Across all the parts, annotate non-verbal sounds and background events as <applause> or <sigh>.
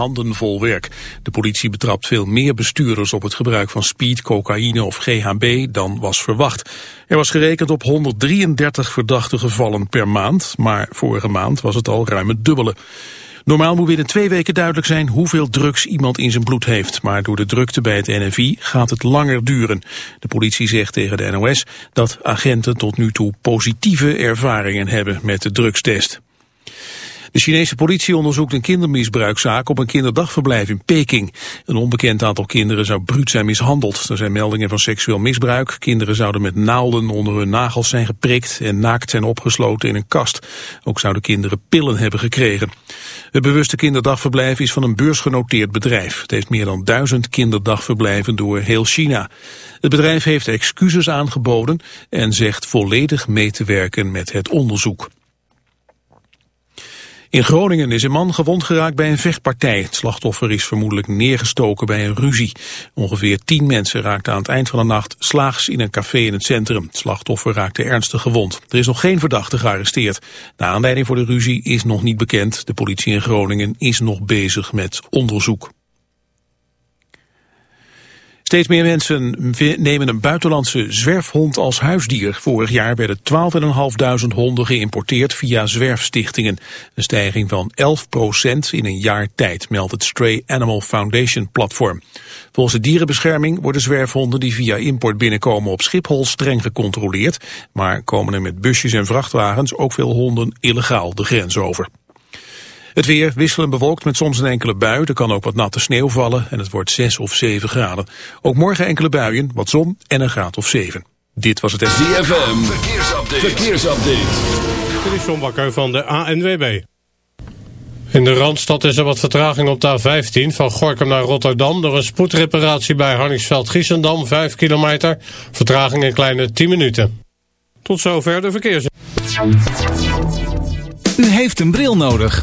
handen vol werk. De politie betrapt veel meer bestuurders op het gebruik van speed, cocaïne of GHB dan was verwacht. Er was gerekend op 133 verdachte gevallen per maand, maar vorige maand was het al ruim het dubbele. Normaal moet binnen twee weken duidelijk zijn hoeveel drugs iemand in zijn bloed heeft. Maar door de drukte bij het NFI gaat het langer duren. De politie zegt tegen de NOS dat agenten tot nu toe positieve ervaringen hebben met de drugstest. De Chinese politie onderzoekt een kindermisbruikzaak op een kinderdagverblijf in Peking. Een onbekend aantal kinderen zou bruut zijn mishandeld. Er zijn meldingen van seksueel misbruik. Kinderen zouden met naalden onder hun nagels zijn geprikt en naakt zijn opgesloten in een kast. Ook zouden kinderen pillen hebben gekregen. Het bewuste kinderdagverblijf is van een beursgenoteerd bedrijf. Het heeft meer dan duizend kinderdagverblijven door heel China. Het bedrijf heeft excuses aangeboden en zegt volledig mee te werken met het onderzoek. In Groningen is een man gewond geraakt bij een vechtpartij. Het slachtoffer is vermoedelijk neergestoken bij een ruzie. Ongeveer tien mensen raakten aan het eind van de nacht slaags in een café in het centrum. Het slachtoffer raakte ernstig gewond. Er is nog geen verdachte gearresteerd. De aanleiding voor de ruzie is nog niet bekend. De politie in Groningen is nog bezig met onderzoek. Steeds meer mensen nemen een buitenlandse zwerfhond als huisdier. Vorig jaar werden 12.500 honden geïmporteerd via zwerfstichtingen. Een stijging van 11% in een jaar tijd, meldt het Stray Animal Foundation platform. Volgens de dierenbescherming worden zwerfhonden die via import binnenkomen op Schiphol streng gecontroleerd. Maar komen er met busjes en vrachtwagens ook veel honden illegaal de grens over. Het weer wisselend bewolkt met soms een enkele bui. Er kan ook wat natte sneeuw vallen en het wordt 6 of 7 graden. Ook morgen enkele buien, wat zon en een graad of 7. Dit was het ZFM. Verkeersupdate. Verkeersupdate. Dit is John Bakker van de ANWB. In de Randstad is er wat vertraging op de A15 van Gorkum naar Rotterdam... door een spoedreparatie bij Harningsveld-Giessendam, 5 kilometer. Vertraging een kleine 10 minuten. Tot zover de verkeers. U heeft een bril nodig.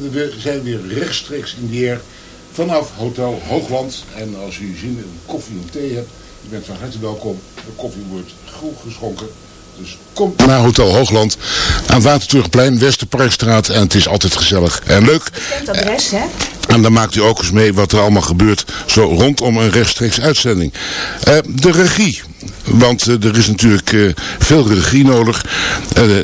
We zijn weer rechtstreeks in de air vanaf Hotel Hoogland. En als u zin in koffie en thee hebt, u bent van harte welkom. De koffie wordt goed geschonken. Dus kom naar Hotel Hoogland aan Waterturgplein, Westerparkstraat en het is altijd gezellig en leuk. Adres, hè? En dan maakt u ook eens mee wat er allemaal gebeurt zo rondom een rechtstreeks uitzending. Eh, de regie. Want eh, er is natuurlijk eh, veel regie nodig.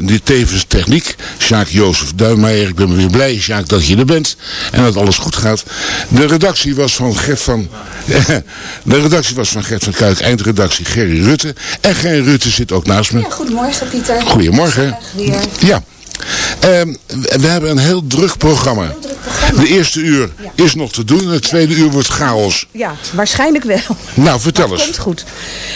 Die tevens techniek. Sjaak Jozef Duinmeijer. Ik ben weer blij, Sjaak, dat je er bent. En dat alles goed gaat. De redactie was van Gert van... <laughs> de redactie was van Gert van Kuik. Eindredactie Gerry Rutte. En Gerry Rutte zit ook naast me. Ja, goedemorgen Pieter. Goedemorgen. Weer. Ja. Ehm, we hebben een heel druk programma. De eerste uur is nog te doen. Het tweede uur wordt chaos. Ja, waarschijnlijk wel. Nou, vertel eens. Komt goed.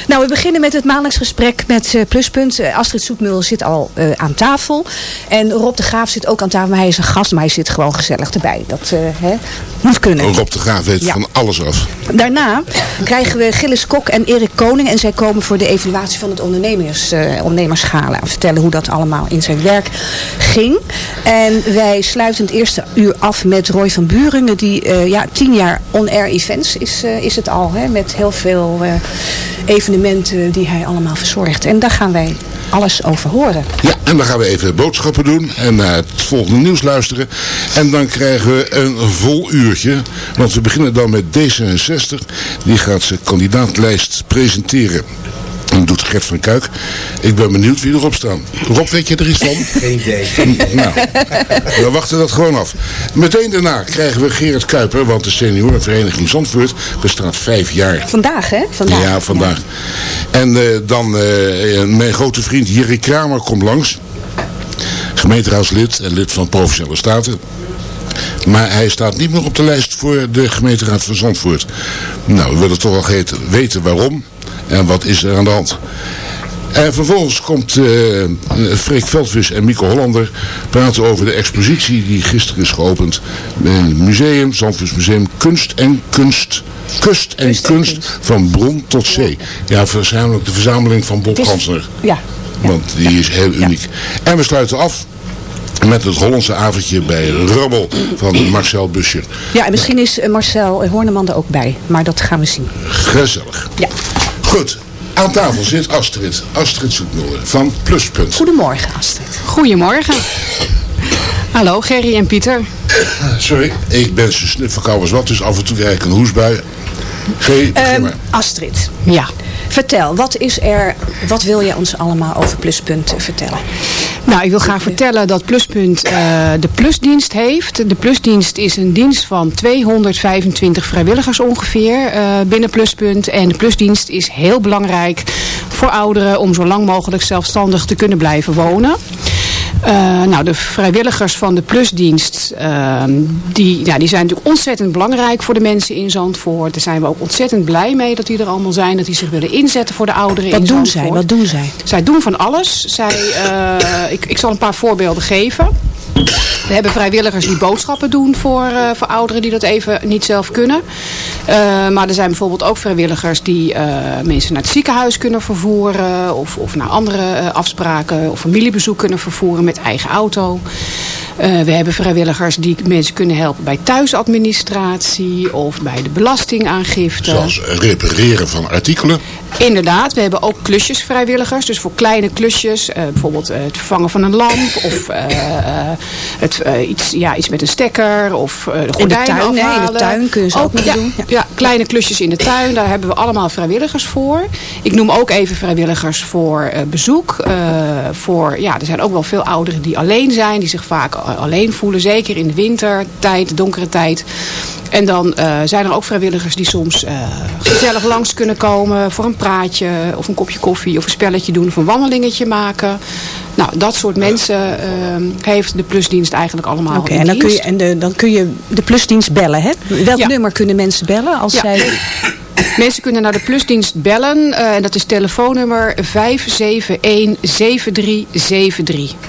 Nou, we beginnen met het maandelijks gesprek met eh, Pluspunt. Eh, Astrid Soepmul zit al eh, aan tafel. En Rob de Graaf zit ook aan tafel. Maar hij is een gast, maar hij zit gewoon gezellig erbij. Dat hè, moet kunnen. Rob de Graaf weet Ja. van alles af. Daarna krijgen we Gilles Kok en Erik Koning. En zij komen voor de evaluatie van het ondernemers, ondernemerschala. En vertellen hoe dat allemaal in zijn werk ging. En wij sluiten het eerste uur af met Roy van Buringen. Die eh, ja, tien jaar on-air events is, eh, is het al. Hè, met heel veel eh, evenementen die hij allemaal verzorgt. En daar gaan wij alles over horen. Ja, en dan gaan we even boodschappen doen en naar het volgende nieuws luisteren. En dan krijgen we een vol uurtje. Want we beginnen dan met D66. Die gaat zijn kandidaatlijst presenteren. Doet Gert van Kuik. Ik ben benieuwd wie erop staan. Rob, weet je er iets van? <laughs> Geen idee. <laughs> Nou, we wachten dat gewoon af. Meteen daarna krijgen we Gerard Kuiper, want de seniorenvereniging Zandvoort bestaat vijf jaar. Vandaag, hè? Vandaag. Ja, vandaag. En eh, dan eh, mijn grote vriend Jerry Kramer komt langs. Gemeenteraadslid en lid van Provinciale Staten. Maar hij staat niet meer op de lijst voor de gemeenteraad van Zandvoort. Nou, we willen toch wel weten- weten waarom en wat is er aan de hand. En vervolgens komt eh Freek Veldvis en Mieke Hollander praten over de expositie die gisteren is geopend in het museum, Zandvoorts Museum Kunst en Kunst, Kust en Kunst van Bron tot Zee. Ja, voornamelijk de verzameling van Bob Gansner. Ja. Want die is heel uniek. En we sluiten af met het Hollandse avondje bij Rabbel van Marcel Busje. Ja, en misschien is eh, Marcel Horneman er ook bij. Maar dat gaan we zien. Gezellig. Ja. Goed. Aan tafel zit Astrid. Astrid Zoeknoren van Pluspunt. Goedemorgen, Astrid. Goedemorgen. Hallo Gerry en Pieter. Sorry, ik ben zo verkouden als wat, dus af en toe krijg ik een hoesbui. Ehm, maar. Astrid, Ja. vertel, wat is er, wat wil je ons allemaal over Pluspunt vertellen? Nou, ik wil graag vertellen dat Pluspunt eh, de Plusdienst heeft. De Plusdienst is een dienst van 225 vrijwilligers ongeveer eh, binnen Pluspunt. En de Plusdienst is heel belangrijk voor ouderen om zo lang mogelijk zelfstandig te kunnen blijven wonen. Eh, nou, de vrijwilligers van de Plusdienst, ehm, die, ja, die zijn natuurlijk ontzettend belangrijk voor de mensen in Zandvoort. Daar zijn we ook ontzettend blij mee dat die er allemaal zijn. Dat die zich willen inzetten voor de ouderen Wat in doen Zandvoort. zij? Wat doen zij? Zij doen van alles. Zij, eh, ik, ik zal een paar voorbeelden geven. We hebben vrijwilligers die boodschappen doen voor, eh, voor ouderen die dat even niet zelf kunnen. Eh, maar er zijn bijvoorbeeld ook vrijwilligers die eh, mensen naar het ziekenhuis kunnen vervoeren. Of, of naar andere afspraken of familiebezoek kunnen vervoeren met eigen auto. Eh, we hebben vrijwilligers die mensen kunnen helpen bij thuisadministratie of bij de belastingaangifte. Zoals repareren van artikelen. Inderdaad, we hebben ook klusjesvrijwilligers. Dus voor kleine klusjes, eh, bijvoorbeeld eh, het vervangen van een lamp <coughs> of eh, eh, het, eh, iets, ja, iets met een stekker of eh, de gordijnen tuin, hè? In de afhalen. tuin kun je ze ook nog ja, doen. Ja. Ja. kleine klusjes in de tuin, daar hebben we allemaal vrijwilligers voor. Ik noem ook even vrijwilligers voor eh, bezoek. Eh, voor, ja, er zijn ook wel veel ouderen die alleen zijn, die zich vaak alleen voelen. Zeker in de wintertijd, donkere tijd. En dan eh, zijn er ook vrijwilligers die soms eh, gezellig langs kunnen komen voor een praatje of een kopje koffie of een spelletje doen of een wandelingetje maken. Nou, dat soort mensen eh, heeft de plusdienst eigenlijk allemaal Oké, en, dan kun, je, en de, dan kun je de Plusdienst bellen, hè? Welk Ja. nummer kunnen mensen bellen als Ja. zij... Mensen kunnen naar de plusdienst bellen. eh, en dat is telefoonnummer 571-7373.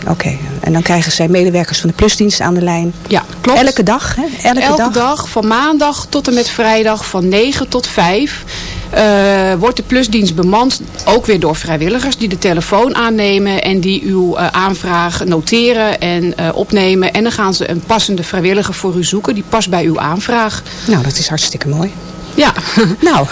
Oké, en dan krijgen zij medewerkers van de Plusdienst aan de lijn. Ja, klopt. Elke dag, hè? Elke, Elke dag. dag. van maandag tot en met vrijdag van 9 tot 5 eh, wordt de plusdienst bemand. Ook weer door vrijwilligers die de telefoon aannemen en die uw eh, aanvraag noteren en opnemen. En dan gaan ze een passende vrijwilliger voor u zoeken die past bij uw aanvraag. Nou, dat is hartstikke mooi. Ja. <laughs> Nou,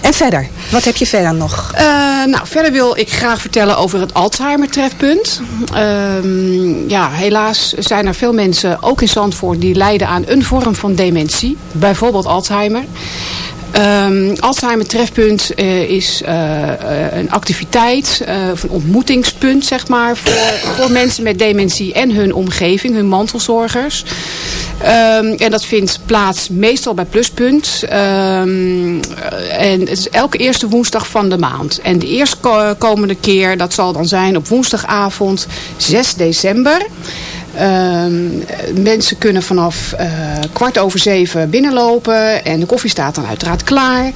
en verder? Wat heb je verder nog? Eh, nou, verder wil ik graag vertellen over het Alzheimer-trefpunt. Ehm, ja, helaas zijn er veel mensen, ook in Zandvoort, die lijden aan een vorm van dementie. Bijvoorbeeld Alzheimer. Ehm, Alzheimer Trefpunt eh, is eh, eh, een activiteit, of een ontmoetingspunt zeg maar, voor, voor mensen met dementie en hun omgeving, hun mantelzorgers. Ehm, en dat vindt plaats meestal bij Pluspunt. Ehm, en het is elke eerste woensdag van de maand. En de eerstkomende keer, dat zal dan zijn op woensdagavond 6 december. Ehm, mensen kunnen vanaf eh, kwart over zeven binnenlopen en de koffie staat dan uiteraard klaar.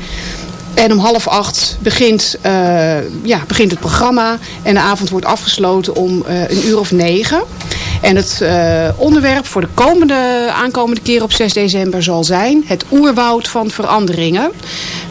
En om half acht begint, eh, ja, begint het programma en de avond wordt afgesloten om eh, een uur of negen. En het eh, onderwerp voor de komende, aankomende keer op 6 december zal zijn het oerwoud van veranderingen.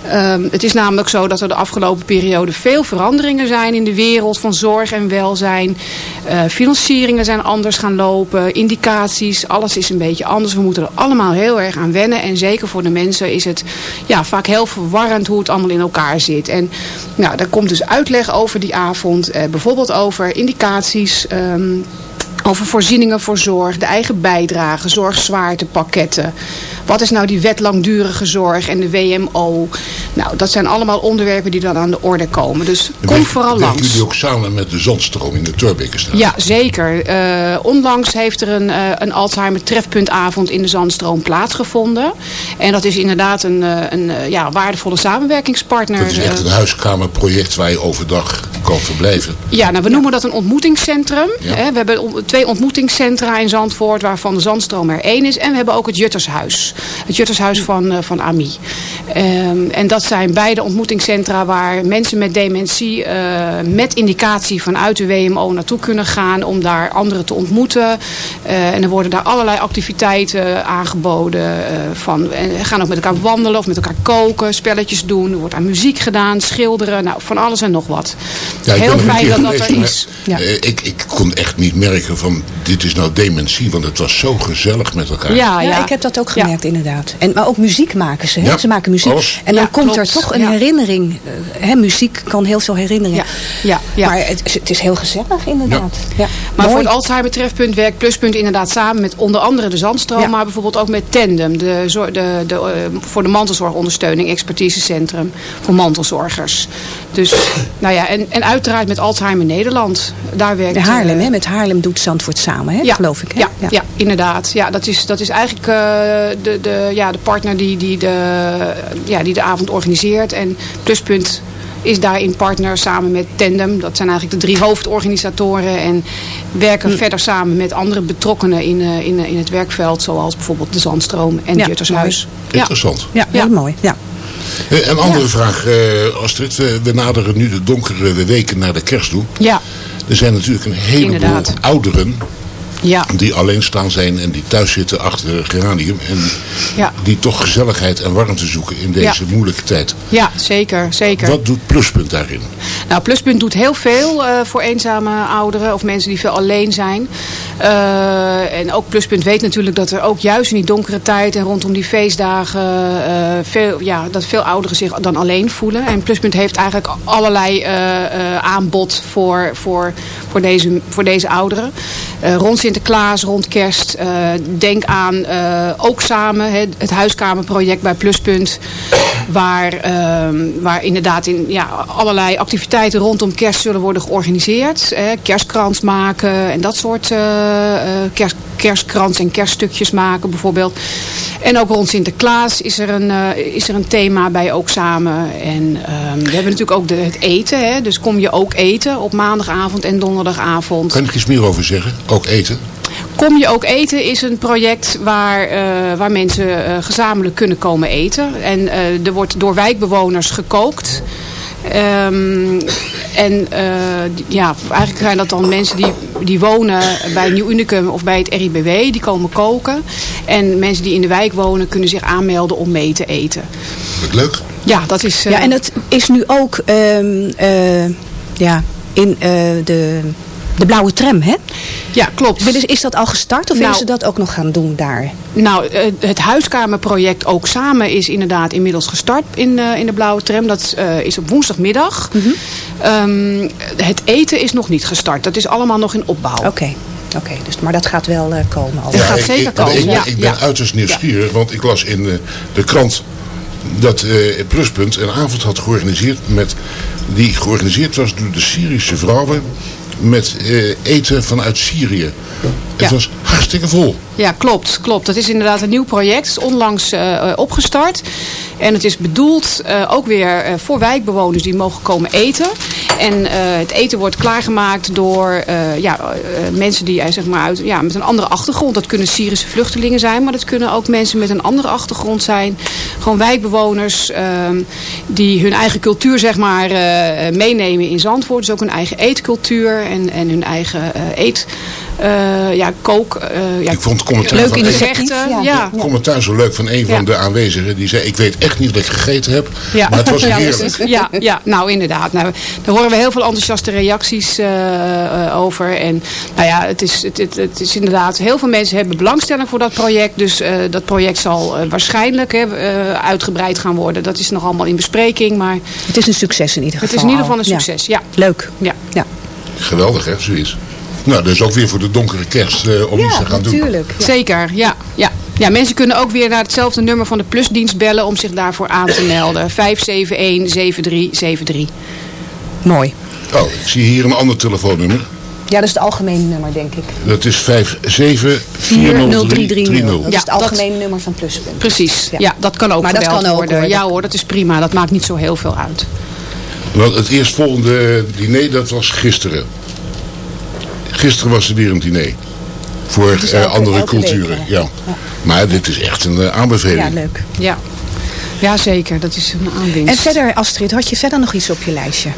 Ehm, het is namelijk zo dat er de afgelopen periode veel veranderingen zijn in de wereld van zorg en welzijn. Eh, financieringen zijn anders gaan lopen, indicaties, alles is een beetje anders. We moeten er allemaal heel erg aan wennen. En zeker voor de mensen is het ja, vaak heel verwarrend hoe het allemaal in elkaar zit. En nou, daar komt dus uitleg over die avond. Eh, bijvoorbeeld over indicaties... ehm, over voorzieningen voor zorg, de eigen bijdrage, zorgzwaartepakketten. Wat is nou die wet langdurige zorg en de WMO? Nou, dat zijn allemaal onderwerpen die dan aan de orde komen. Dus kom Werken- vooral werken langs. jullie ook samen met de Zandstroom in de Turbekenstraat? Ja, zeker. Eh, onlangs heeft er een, eh, een Alzheimer trefpuntavond in de Zandstroom plaatsgevonden. En dat is inderdaad een, eh, een ja, waardevolle samenwerkingspartner. Dat is echt een huiskamerproject waar je overdag kan verblijven. Ja, nou, we noemen dat een ontmoetingscentrum. Ja. We hebben twee ontmoetingscentra in Zandvoort, waarvan de Zandstroom er één is. En we hebben ook het Juttershuis. Het Juttershuis van, eh, van AMI. Ehm, en dat zijn beide ontmoetingscentra waar mensen met dementie eh, met indicatie vanuit de WMO naartoe kunnen gaan om daar anderen te ontmoeten. Eh, en er worden daar allerlei activiteiten aangeboden. van, en gaan ook met elkaar wandelen of met elkaar koken, spelletjes doen. Er wordt aan muziek gedaan, schilderen, nou, van alles en nog wat. Ja, Heel fijn dat dat er is. eh, ik, ik kon echt niet merken van dit is nou dementie, want het was zo gezellig met elkaar. Ja, Ja, ja. ik heb dat ook gemerkt inderdaad. En, maar ook muziek maken ze. Hè? Ja, Ze maken muziek. alles. En dan Ja, komt klopt. er toch een Ja. herinnering. eh, hè, muziek kan heel veel herinneringen. Ja, ja, ja. Maar het, is- het is heel gezellig inderdaad. Ja. Maar voor het Alzheimer trefpunt werkt Pluspunt inderdaad samen met onder andere de Zandstroom, Ja. maar bijvoorbeeld ook met Tandem, de, de, de, eh, voor de mantelzorgondersteuning, expertisecentrum voor mantelzorgers. Dus, nou ja, en, en uiteraard met Alzheimer Nederland. Daar werkt De Haarlem, eh, hè? met Haarlem doet Zandvoort samen, hè? geloof ik. Hè? Ja, ja. inderdaad. Ja, dat, is, dat is eigenlijk eh, de, de, ja, de partner die, die, de, ja, die de avond organiseert. En Pluspunt is daarin partner samen met Tandem. Dat zijn eigenlijk de drie hoofdorganisatoren. En werken Hm. verder samen met andere betrokkenen in, eh, in, in het werkveld. Zoals bijvoorbeeld de Zandstroom en Ja, Juttershuis. Ja. Interessant. Ja, heel mooi. Ja. Eh, Een andere vraag, eh, Astrid. We, we naderen nu de donkere weken naar de kerst toe. Ja, Er zijn natuurlijk een heleboel Inderdaad. ouderen ja, die alleenstaan zijn en die thuis zitten achter geranium. En ja. die toch gezelligheid en warmte zoeken in deze Ja. moeilijke tijd. ja zeker. zeker. Wat doet Pluspunt daarin? Nou, Pluspunt doet heel veel eh, voor eenzame ouderen of mensen die veel alleen zijn. Eh, en ook Pluspunt weet natuurlijk dat er ook juist in die donkere tijd en rondom die feestdagen eh, veel, ja, dat veel ouderen zich dan alleen voelen. En Pluspunt heeft eigenlijk allerlei aanbod voor, voor, voor, deze, voor deze ouderen. Rond Sinterklaas, rond kerst. eh, denk aan eh, ook samen hè, het huiskamerproject bij Pluspunt. Waar, ehm, waar inderdaad in, ja, allerlei activiteiten rondom kerst zullen worden georganiseerd. Eh, kerstkrans maken en dat soort eh, kerst, kerstkrans en kerststukjes maken bijvoorbeeld. En ook rond Sinterklaas is er een, eh, is er een thema bij ook samen. En ehm, we hebben natuurlijk ook de, het eten. Hè, dus kom je ook eten op maandagavond en donderdagavond. Kan ik iets meer over zeggen? Ook eten? Kom je ook eten is een project waar, eh, waar mensen eh, gezamenlijk kunnen komen eten. En er wordt door wijkbewoners gekookt. Ehm, en eh, ja, eigenlijk zijn dat dan mensen die, die wonen bij Nieuw Unicum of bij het RIBW. Die komen koken. En mensen die in de wijk wonen kunnen zich aanmelden om mee te eten. Wat leuk. Ja, dat is... eh, ja, en het is nu ook ehm, eh, ja, in eh, de, de blauwe tram, hè? Ja, klopt. Willen ze- Is dat al gestart of Nou, willen ze dat ook nog gaan doen daar? Nou, eh, het huiskamerproject ook samen is inderdaad inmiddels gestart in, eh, in de Blauwe Tram. Dat eh, is op woensdagmiddag. Mhm. Ehm, het eten is nog niet gestart. Dat is allemaal nog in opbouw. Oké, oké. dus, maar dat gaat wel eh, komen. Al. Dat gaat ik, zeker ik, komen, Ik, ja, ik ben ja. uiterst nieuwsgierig, want ik las in de krant dat eh, Pluspunt een avond had georganiseerd met, die georganiseerd was door de Syrische vrouwen met eh, eten vanuit Syrië. Het Ja. was hartstikke vol. Ja, klopt, klopt. Dat is inderdaad een nieuw project. Onlangs eh, eh, opgestart. En het is bedoeld ook weer voor wijkbewoners die mogen komen eten. En eh, het eten wordt klaargemaakt door eh, ja, eh, mensen die zeg maar uit, ja, met een andere achtergrond. Dat kunnen Syrische vluchtelingen zijn, maar dat kunnen ook mensen met een andere achtergrond zijn. Gewoon wijkbewoners ehm, die hun eigen cultuur zeg maar, meenemen in Zandvoort. Dus ook hun eigen eetcultuur en, en hun eigen eet... eh, ja, kook. eh, ja, Ik vond het commentaar Leuk van in de. Ja. Ja. commentaar zo leuk van een van Ja. de aanwezigen. Die zei, ik weet echt niet wat ik gegeten heb, Ja. maar het was heerlijk. ja, ja, nou inderdaad. Nou, daar horen we heel veel enthousiaste reacties eh, eh, over. En nou ja, het is, het, het, het is inderdaad, heel veel mensen hebben belangstelling voor dat project. Dus eh, dat project zal eh, waarschijnlijk hè, eh, uitgebreid gaan worden. Dat is nog allemaal in bespreking, maar Het is een succes in ieder het geval. is in ieder geval een succes. Ja. Leuk. Ja. Ja, Geweldig hè, zoiets. Nou, dus ook weer voor de donkere kerst eh, om iets te gaan doen. natuurlijk. Ja. Zeker, ja. ja. Ja, mensen kunnen ook weer naar hetzelfde nummer van de plusdienst bellen om zich daarvoor aan te melden. 571-7373. Mooi. Oh, ik zie hier een ander telefoonnummer. Ja, dat is het algemene nummer, denk ik. Dat is 40330. Dat is Ja, het algemene nummer van Pluspunt. Precies, ja. dat kan ook Maar dat kan ook, worden. hoor. Ja hoor, dat is prima. Dat maakt niet zo heel veel uit. Want het eerstvolgende diner, dat was gisteren. Gisteren was er weer een diner. Voor eh, andere week, culturen, ja. Maar dit is echt een eh, aanbeveling. Ja, leuk. Ja. ja, zeker. Dat is een aanwinst. En verder, Astrid, had je verder nog iets op je lijstje?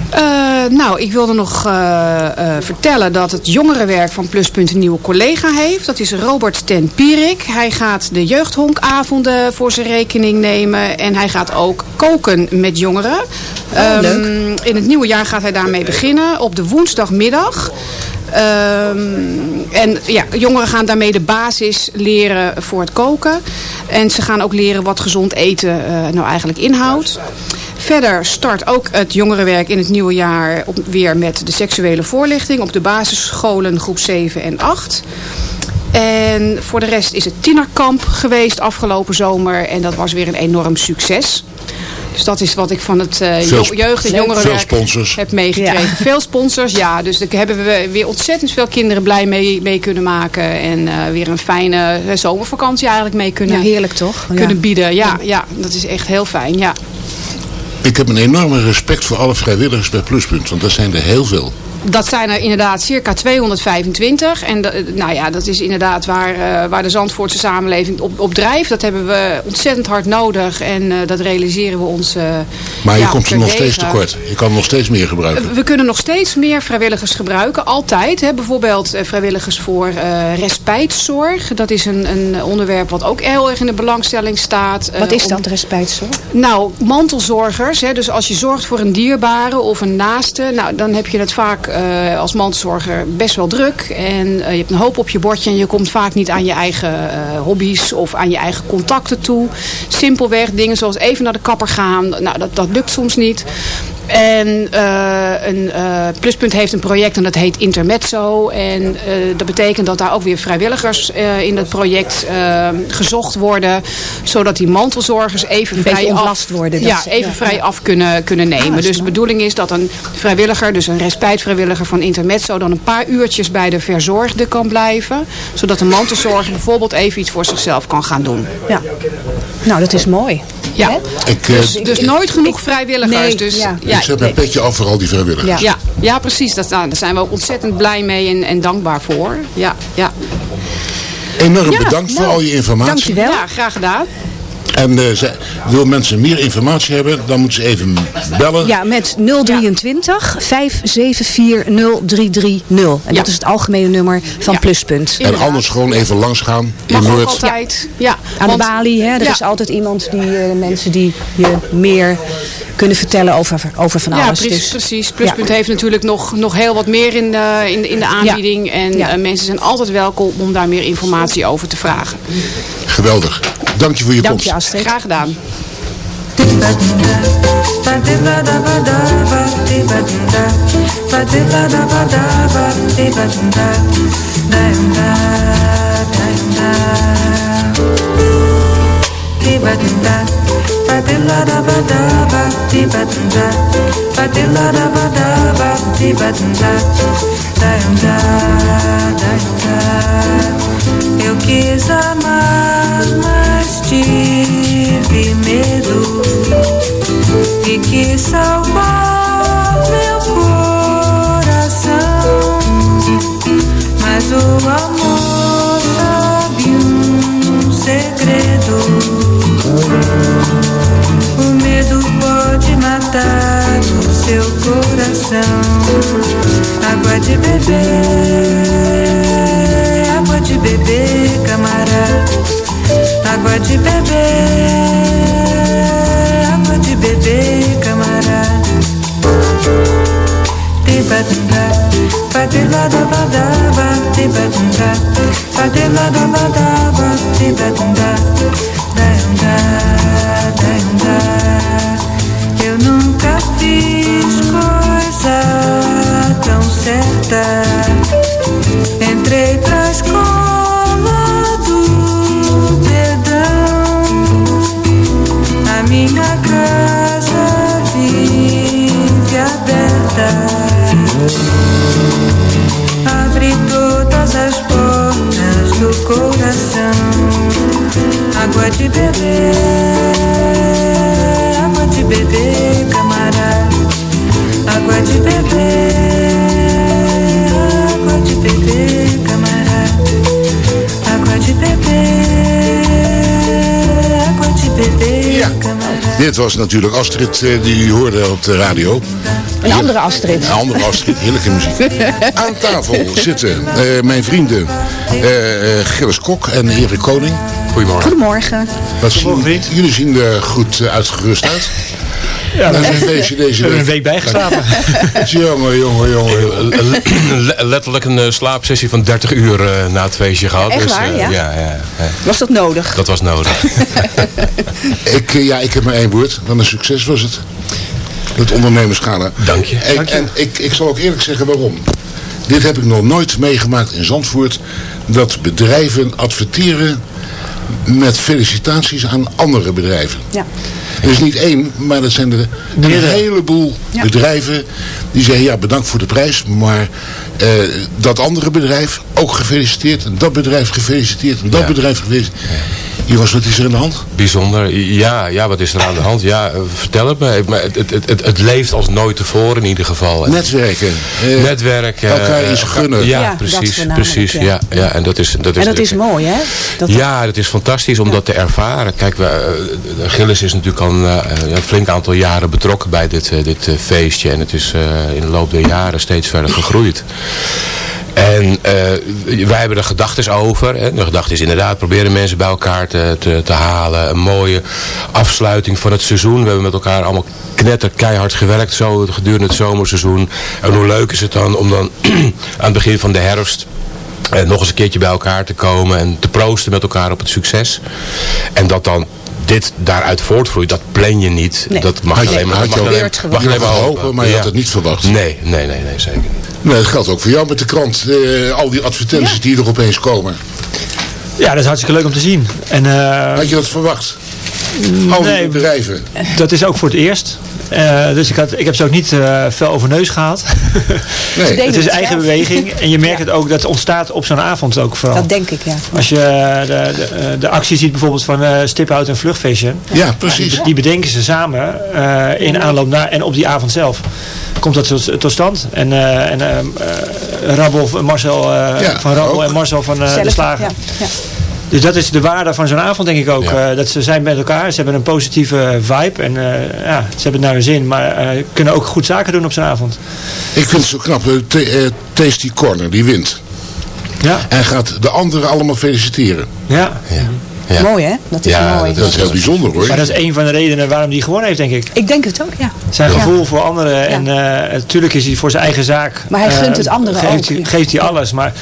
Eh, nou, ik wilde nog eh, eh, vertellen dat het jongerenwerk van Pluspunt een nieuwe collega heeft. Dat is Robert ten Pierik. Hij gaat de jeugdhonkavonden voor zijn rekening nemen. En hij gaat ook koken met jongeren. Ehm, leuk. In het nieuwe jaar gaat hij daarmee beginnen op de woensdagmiddag. Ehm, en ja, jongeren gaan daarmee de basis leren voor het koken. En ze gaan ook leren wat gezond eten eh, nou eigenlijk inhoudt. Verder start ook het jongerenwerk in het nieuwe jaar op, weer met de seksuele voorlichting op de basisscholen groep 7 en 8. En voor de rest is het tienerkamp geweest afgelopen zomer en dat was weer een enorm succes. Dus dat is wat ik van het eh, Veel- jeugd- en jongerenwerk sponsors. heb meegekregen. Veel sponsors, ja. Dus daar hebben we weer ontzettend veel kinderen blij mee, mee kunnen maken. En eh, weer een fijne eh, zomervakantie eigenlijk mee kunnen, Ja, heerlijk toch? kunnen Ja. bieden. Ja, ja, dat is echt heel fijn, ja. Ik heb een enorme respect voor alle vrijwilligers bij Pluspunt, want dat zijn er heel veel. Dat zijn er inderdaad circa 225. En dat- nou ja, dat is inderdaad waar, eh, waar de Zandvoortse samenleving op, op drijft. Dat hebben we ontzettend hard nodig. En eh, dat realiseren we ons eh Maar je ja, komt er nog steeds tekort. Je kan nog steeds meer gebruiken. We kunnen nog steeds meer vrijwilligers gebruiken, altijd. Hè. Bijvoorbeeld eh, vrijwilligers voor eh respijtzorg. Dat is een, een onderwerp wat ook heel erg in de belangstelling staat. Wat is om- dat, respijtzorg? Nou, mantelzorgers. Hè, dus als je zorgt voor een dierbare of een naaste. Nou, dan heb je het vaak eh, als mantelzorger best wel druk. En eh, je hebt een hoop op je bordje. En je komt vaak niet aan je eigen eh, hobby's of aan je eigen contacten toe. Simpelweg dingen zoals even naar de kapper gaan. Nou, dat, dat lukt soms niet. En eh, een eh, pluspunt heeft een project en dat heet Intermezzo. En eh, dat betekent dat daar ook weer vrijwilligers eh, in het project gezocht worden. Zodat die mantelzorgers even Een vrij af, ontlast worden, ja, even ja, vrij ja. af kunnen, kunnen nemen. Ah, dus de bedoeling is dat een vrijwilliger, dus een respijtvrijwilliger van Intermezzo... dan een paar uurtjes bij de verzorgde kan blijven. Zodat de mantelzorger bijvoorbeeld even iets voor zichzelf kan gaan doen. Ja. Nou, dat is mooi. Ja. Ik, Dus, dus nooit genoeg vrijwilligers. Nee, dus, ja. Ik zet mijn petje af voor al die vrijwilligers. ja, ja, precies. Dat, nou, daar zijn we ook ontzettend blij mee en, en dankbaar voor. Ja, ja. Enorm bedankt voor nou, al je informatie. dankjewel. ja graag gedaan. En eh, ze, wil mensen meer informatie hebben, dan moeten ze even bellen. Ja, met 023 574 0330. En Ja. dat is het algemene nummer van Ja. Pluspunt. En anders gewoon even langs gaan in Mag Noord. altijd. Ja. Aan want- de balie, hè? er ja. is altijd iemand die, eh, mensen die je meer kunnen vertellen over, over van Ja, alles. precies. Dus, precies. Pluspunt ja. heeft natuurlijk nog, nog heel wat meer in de, in, de- in de aanbieding. En Ja. eh, mensen zijn altijd welkom om daar meer informatie over te vragen. Geweldig. Dank je voor je Dank komst. je Astrid. Graag gedaan. Eu quis amar, mas tive medo e quis salvar meu coração. Mas o amor sabe um segredo. O medo pode matar o seu coração. Água de beber, água de beber, camarada água de beber, água de beber, camará. Tibadunda, badilada badaba, tibadunda, badilada badaba, tibadunda, dayunda, dayunda. Do coração. Água de beber, água de beber, camarada. Água de beber, água de beber, camarada. Água de beber, água de beber, camarada. Dit was natuurlijk Astrid eh, die u hoorde op de radio. Een andere Astrid. Een andere Astrid, heerlijke muziek. <laughs> Aan tafel zitten eh, mijn vrienden eh, eh, Gilles Kok en Erik Koning. Goedemorgen. Goedemorgen. Wat zien, jullie zien er goed uitgerust uit. Ja, Dat is we- een feestje deze week. een week bijgeslapen. <laughs> jongen, jongen, jongen. <laughs> Le- Letterlijk een slaapsessie van 30 uur eh, na het feestje gehad. Echt dus, waar, ja? ja, ja, ja. Was dat nodig? Dat was nodig. Ik, ja, ik heb maar één woord. Wat een succes was het. Het ondernemerschala. Dank je. En, en ik, ik zal ook eerlijk zeggen waarom. Dit heb ik nog nooit meegemaakt in Zandvoort. Dat bedrijven adverteren met felicitaties aan andere bedrijven. Ja. Er is niet één, maar dat zijn er een heleboel Ja. bedrijven die zeggen ja bedankt voor de prijs. Maar eh, dat andere bedrijf ook gefeliciteerd. En dat bedrijf gefeliciteerd. En dat Ja. bedrijf gefeliciteerd. Jongens, wat is er aan de hand? Bijzonder. Ja, ja, wat is er aan de hand? Ja, eh, vertel het me. Maar Het, het, het, het leeft als nooit tevoren in ieder geval. En Netwerken. eh, Netwerk. eh, elkaar eh, gunnen. Ja, precies. precies ja. ja. Ja, en dat is, dat is, En dat is mooi, hè? Dat ja, dat is fantastisch om dat te ervaren. Kijk, we, eh, Gilles is natuurlijk al een, eh, een flink aantal jaren betrokken bij dit, eh, dit eh, feestje. En het is eh, in de loop der jaren steeds verder gegroeid. En eh, wij hebben er gedachten over. Hè. De gedachte is inderdaad proberen mensen bij elkaar te, te, halen. Een mooie afsluiting van het seizoen. We hebben met elkaar allemaal knetter keihard gewerkt zo gedurende het zomerseizoen. En hoe leuk is het dan om dan <clears throat> aan het begin van de herfst eh, nog eens een keertje bij elkaar te komen en te proosten met elkaar op het succes. En dat dan dit daaruit voortvloeit, dat plan je niet. Nee. Dat mag je alleen maar, mag je mag je alleen maar hopen. maar je had het niet verwacht. Nee, nee, nee, nee, zeker niet. Nee, dat geldt ook voor jou met de krant. Eh, al die advertenties die er opeens komen. Ja, dat is hartstikke leuk om te zien. En, eh, Had je dat verwacht? Al die nee, bedrijven. dat is ook voor het eerst. Eh, dus ik, had, ik heb ze ook niet eh fel over neus gehad. <laughs> Nee. het is eigen zelf. beweging. <laughs> En je merkt het ook, dat ontstaat op zo'n avond ook vooral. Dat denk ik, ja. Als je eh, de, de, eh, de actie ziet bijvoorbeeld van eh Stiphout en Vluchtfashion. Ja, precies. Die, die bedenken ze samen eh, in aanloop naar en op die avond zelf. Komt dat tot, tot stand. En, eh en eh, eh, Rabbel, Marcel eh, Ja, van Rabbel ook. en Marcel van eh, de Slager. ja, ja. Dus dat is de waarde van zo'n avond denk ik ook. Ja. eh, dat ze zijn met elkaar, ze hebben een positieve vibe. En eh, ja, ze hebben het naar hun zin. Maar eh, kunnen ook goed zaken doen op zo'n avond. Ik vind het zo knap. T- Tasty Corner, die wint. Ja, En gaat de anderen allemaal feliciteren. ja. Ja. Mooi, hè? Dat is Ja, mooi. dat Dat is heel bijzonder hoor. Maar dat is een van de redenen waarom hij gewonnen heeft denk ik. Ik denk het ook, ja. Zijn Ja. gevoel voor anderen. En eh, natuurlijk is hij voor zijn eigen zaak. Maar hij gunt het anderen geeft ook. Hij, geeft hij alles. Maar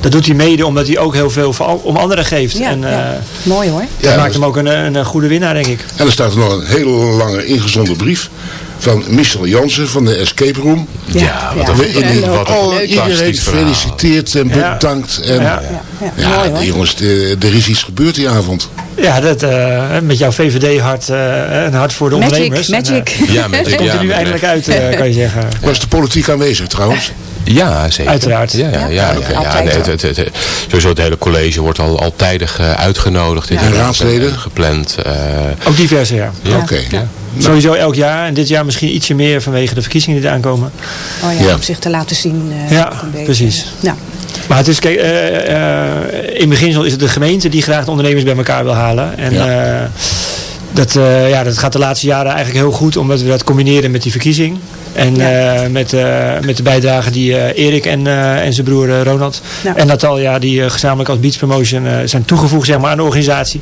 dat doet hij mede omdat hij ook heel veel voor, al- om anderen geeft. Ja, en eh, ja. Mooi hoor. dat Ja, maakt dus- hem ook een, een, een goede winnaar denk ik. En er staat nog een hele lange ingezonden brief van Michel Jansen van de Escape Room. Ja, wat ja. een, wat een al iedereen feliciteert en Ja. bedankt. En, Ja. ja, Ja, ja. Jongens, de- er is iets gebeurd die avond. Ja, dat, eh, met jouw VVD-hart, eh een hart voor de Magic, ondernemers. En, magic. eh, Ja, <laughs> met dat komt er ja, nu eindelijk uit, eh, kan je zeggen. Was de politiek aanwezig trouwens? Ja, zeker. Uiteraard. Ja, ja, ja, ja, Ja, ja, nee, het, het, het, sowieso het hele college wordt al, al tijdig eh, uitgenodigd. inderdaad, raadsleden? en Gepland. eh, Ook diverse, ja. ja. Oké. Ja. Sowieso elk jaar. En dit jaar misschien ietsje meer vanwege de verkiezingen die eraan komen. Oh ja, Ja. om zich te laten zien. eh, Ja, ook een beetje. precies. Ja. Maar het is, kijk, eh, eh, in beginsel is het de gemeente die graag de ondernemers bij elkaar wil halen. En eh, dat, eh, ja, dat gaat de laatste jaren eigenlijk heel goed, omdat we dat combineren met die verkiezing. En eh, met, eh, met de bijdrage die eh, Erik en, eh, en zijn broer Ronald Ja. en Natalia, die eh, gezamenlijk als Beach Promotion eh, zijn toegevoegd zeg maar, aan de organisatie,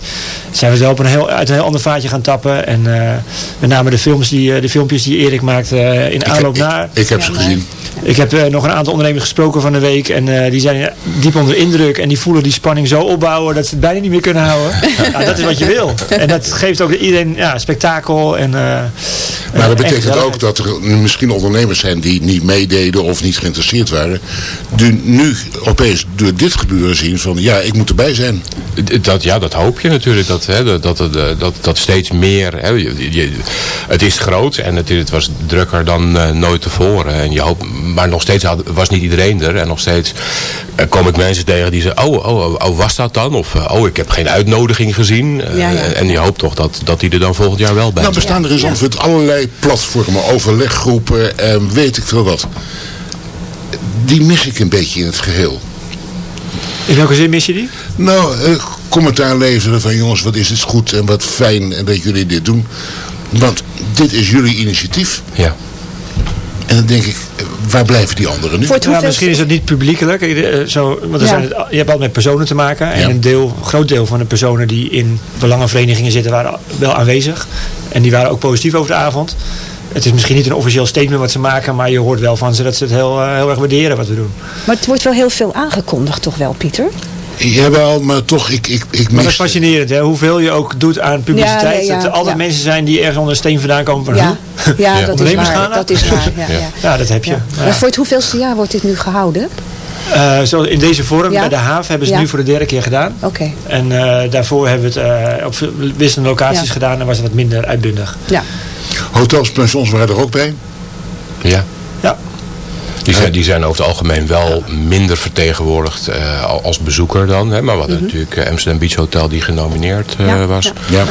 zijn we zelf een heel, uit een heel ander vaatje gaan tappen. En eh, met name de, films die, eh, de filmpjes die Erik maakt eh, in aanloop naar. ik, ik heb ze gezien. Ik heb eh, nog een aantal ondernemers gesproken van de week. En eh, die zijn diep onder de indruk. En die voelen die spanning zo opbouwen dat ze het bijna niet meer kunnen houden. <laughs> ja, dat is wat je wil. En dat geeft ook iedereen ja, spektakel. En, eh, Maar dat betekent ook dat er misschien ondernemers zijn die niet meededen of niet geïnteresseerd waren. Die nu opeens door dit gebeuren zien van ja, ik moet erbij zijn. Dat, ja, dat hoop je natuurlijk. Dat, hè, dat, dat, dat, dat steeds meer... Hè, je, je- het is groot en het, het was drukker dan eh, nooit tevoren. En je hoopt, maar nog steeds had- was niet iedereen er. En nog steeds eh, kom ik mensen tegen die zeggen... Oh, oh, oh, was dat dan? Of eh, oh, ik heb geen uitnodiging gezien. Eh, Ja, ja. En je hoopt toch dat, dat die er dan volgend jaar wel bij Nou bestaan er in Zandvoort allerlei platformen, overleggroepen en weet ik veel wat. Die mis ik een beetje in het geheel. In welke zin mis je die? Nou, eh, commentaar leveren van jongens, wat is het goed en wat fijn en dat jullie dit doen. Want dit is jullie initiatief. Ja. En dan denk ik, eh, waar blijven die anderen nu? ja, misschien is het niet publiekelijk. eh, Zo, want er Ja. zijn je hebt altijd met personen te maken. En Ja. een, deel, een groot deel van de personen die in belangenverenigingen zitten waren wel aanwezig. En die waren ook positief over de avond. Het is misschien niet een officieel statement wat ze maken. Maar je hoort wel van ze dat ze het heel, eh, heel erg waarderen wat we doen. Maar het wordt wel heel veel aangekondigd toch wel, Pieter? Jawel, maar toch, ik, ik, ik Maar dat is mis... fascinerend, hè? hoeveel je ook doet aan publiciteit. Ja, nee, ja, dat er altijd ja. mensen zijn die ergens onder een steen vandaan komen van... Ja, ja, dat is waar. Dat is waar. Ja, ja. <laughs> Ja, dat heb je. Ja. Ja. Maar voor het hoeveelste jaar wordt dit nu gehouden? Eh, zo in deze vorm, Ja? bij de Haaf, hebben ze Ja. nu voor de derde keer gedaan. Oké. En eh, daarvoor hebben we het eh, op wisselende locaties Ja. gedaan en was het wat minder uitbundig. Ja. Hotels, pensions waren er ook bij. Ja. Ja. Die zijn, die zijn over het algemeen wel minder vertegenwoordigd eh, al- als bezoeker dan. Hè? Maar we hadden natuurlijk eh, Amsterdam Beach Hotel die genomineerd eh, Ja, was. ja.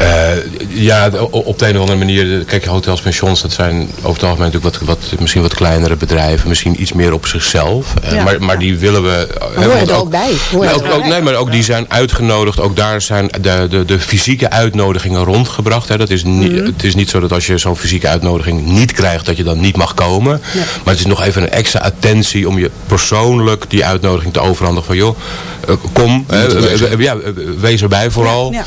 Eh, ja, op de een of andere manier, eh, kijk, hotels, pensions, dat zijn over het algemeen natuurlijk wat, wat, misschien wat kleinere bedrijven, misschien iets meer op zichzelf. Eh, Ja. maar, maar die willen we... want er ook bij. Nee, ook, nee, maar ook die zijn uitgenodigd. Ook daar zijn de, de, de fysieke uitnodigingen rondgebracht. Hè. Dat is niet, Mhm. Het is niet zo dat als je zo'n fysieke uitnodiging niet krijgt, dat je dan niet mag komen. Maar het is nog even een extra attentie om je persoonlijk die uitnodiging te overhandigen. Van joh, kom, hè, moet erbij zijn. eh, ja, eh, wees erbij vooral. Ja,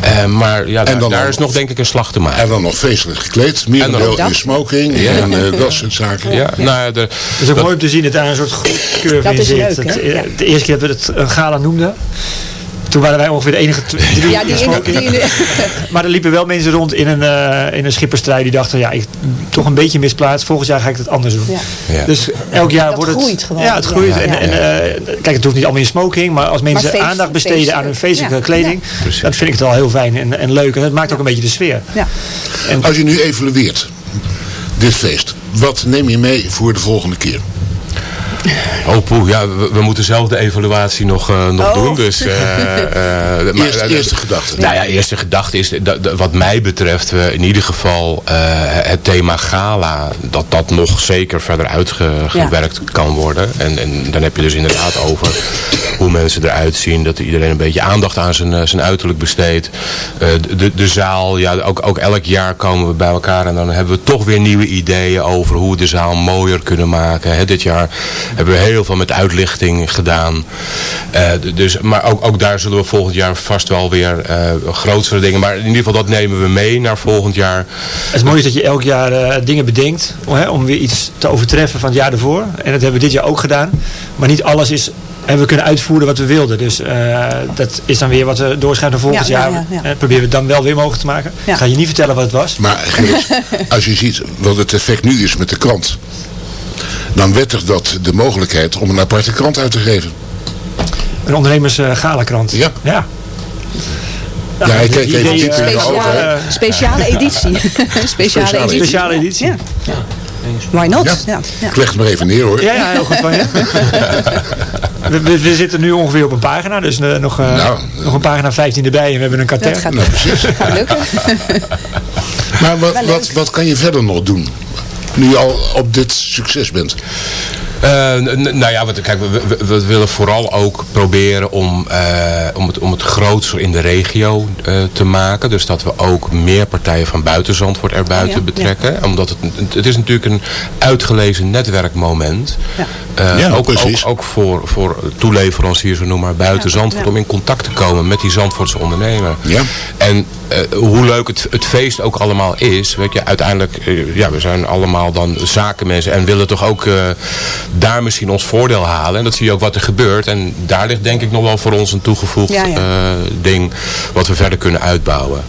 ja. Eh, maar ja, daar, dan daar is nog denk ik een slag te maken. En dan nog feestelijk gekleed, En merendeel dan- in smoking Ja. en eh, dat soort zaken. Ja, nou ja, de, Het is ook mooi om te zien dat daar een soort groeicurve Dat in is zit. leuk, Dat, hè? eh, Ja. De eerste keer dat we het een gala noemden. Toen waren wij ongeveer de enige drie Ja, die in- smoking. die in de- <laughs> Maar er liepen wel mensen rond in een, eh in een schipperstrui die dachten, ja, ik toch een beetje misplaatst. Volgend jaar ga ik het anders doen. Ja. Ja. Dus elk jaar Dat wordt het... groeit gewoon. Ja, het groeit. ja, en, ja. en, eh, kijk, het hoeft niet allemaal in smoking, maar als mensen feest- aandacht besteden feest- aan hun feestelijke ja, kleding, dan vind ik het al heel fijn en, en leuk. En het maakt ook een beetje de sfeer. Ja. Als je nu evalueert, dit feest, wat neem je mee voor de volgende keer? <laughs> Oh poeh, ja, we, we moeten zelf de evaluatie nog, eh, nog Oh. doen. Dus, eh, <laughs> eh, maar- Eerste, eerste gedachte. Nou ja, eerste gedachte is, dat, dat- wat mij betreft, we in ieder geval eh, het thema gala, dat dat nog zeker verder uitgewerkt kan worden. En, en dan heb je dus inderdaad over hoe mensen eruit zien, dat iedereen een beetje aandacht aan zijn, zijn uiterlijk besteedt. Eh, de, de, de zaal, ja, ook, ook elk jaar komen we bij elkaar en dan hebben we toch weer nieuwe ideeën over hoe we de zaal mooier kunnen maken. Hè, dit jaar hebben we heel veel met uitlichting gedaan. Eh, dus, maar ook, ook daar zullen we volgend jaar vast wel weer eh grotere dingen. Maar in ieder geval dat nemen we mee naar volgend jaar. Het mooie is dat je elk jaar eh, dingen bedenkt hè, om weer iets te overtreffen van het jaar ervoor. En dat hebben we dit jaar ook gedaan. Maar niet alles is, hebben we kunnen uitvoeren wat we wilden. Dus eh, dat is dan weer wat we doorschrijven naar volgend Ja, ja, jaar. ja, ja. Proberen we het dan wel weer mogelijk te maken. Ja. Ik ga je niet vertellen wat het was. Maar Gilles, <laughs> als je ziet wat het effect nu is met de krant, dan wettigt dat de mogelijkheid om een aparte krant uit te geven. Een ondernemers uh, galakrant. Ja. Ja. Ja, ik kijk even diep in de ogen. Speciale editie. <laughs> Speciale, Speciale editie. Speciale editie. Ja. Why not? Ja. Ja. Ja. Ik leg het maar even neer hoor. Ja, ja, heel goed van je. <laughs> We, we, we zitten nu ongeveer op een pagina, dus eh, nog, eh, Nou, nog een pagina 15 erbij en we hebben een Dat katern. gaat, Nou, precies. gaat lukken. <laughs> Maar wat, wat, wat kan je verder nog doen? Nu al op dit succes bent. Eh, nou ja, wat, kijk, we, we- we willen vooral ook proberen om, eh, om, het, om het grootser in de regio eh, te maken. Dus dat we ook meer partijen van buiten Zandvoort erbuiten Oh ja, betrekken. Omdat het, het is natuurlijk een uitgelezen netwerkmoment. Ja. Eh, Ja, ook, precies. ook, ook voor, voor toeleveranciers, noem maar, buiten Ja, Zandvoort. ja. Om in contact te komen met die Zandvoortse ondernemer. Ja. En hoe leuk het, het feest ook allemaal is. Weet je, uiteindelijk, ja, we zijn allemaal dan zakenmensen. En willen toch ook eh, daar misschien ons voordeel halen. En dat zie je ook wat er gebeurt. En daar ligt denk ik nog wel voor ons een toegevoegd Ja, ja. eh, ding. Wat we verder kunnen uitbouwen.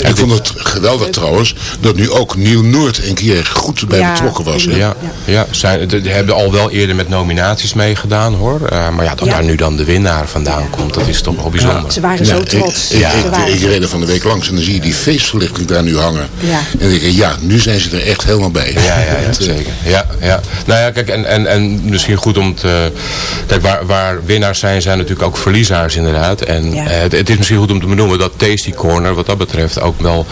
Ik vond het geweldig trouwens dat nu ook Nieuw Noord een keer goed bij Ja, betrokken was. hè? Ja, ja. Zijn, de, de hebben al wel eerder met nominaties meegedaan hoor. Eh, maar ja, dat Ja. daar nu dan de winnaar vandaan komt, dat is toch wel bijzonder. Ze waren zo trots. Ik, ik, reed er van de week langs en dan zie je die feestverlichting daar nu hangen. Ja. En dan denk ik, ja, nu zijn ze er echt helemaal bij. Ja, ja, ja, <laughs> eh, zeker. Ja, ja. Nou ja, kijk, en, en, en misschien goed om te... Kijk, waar, waar winnaars zijn, zijn natuurlijk ook verliezers inderdaad. En Ja. eh, het, het is misschien goed om te benoemen dat Tasty Corner wat dat betreft ook wel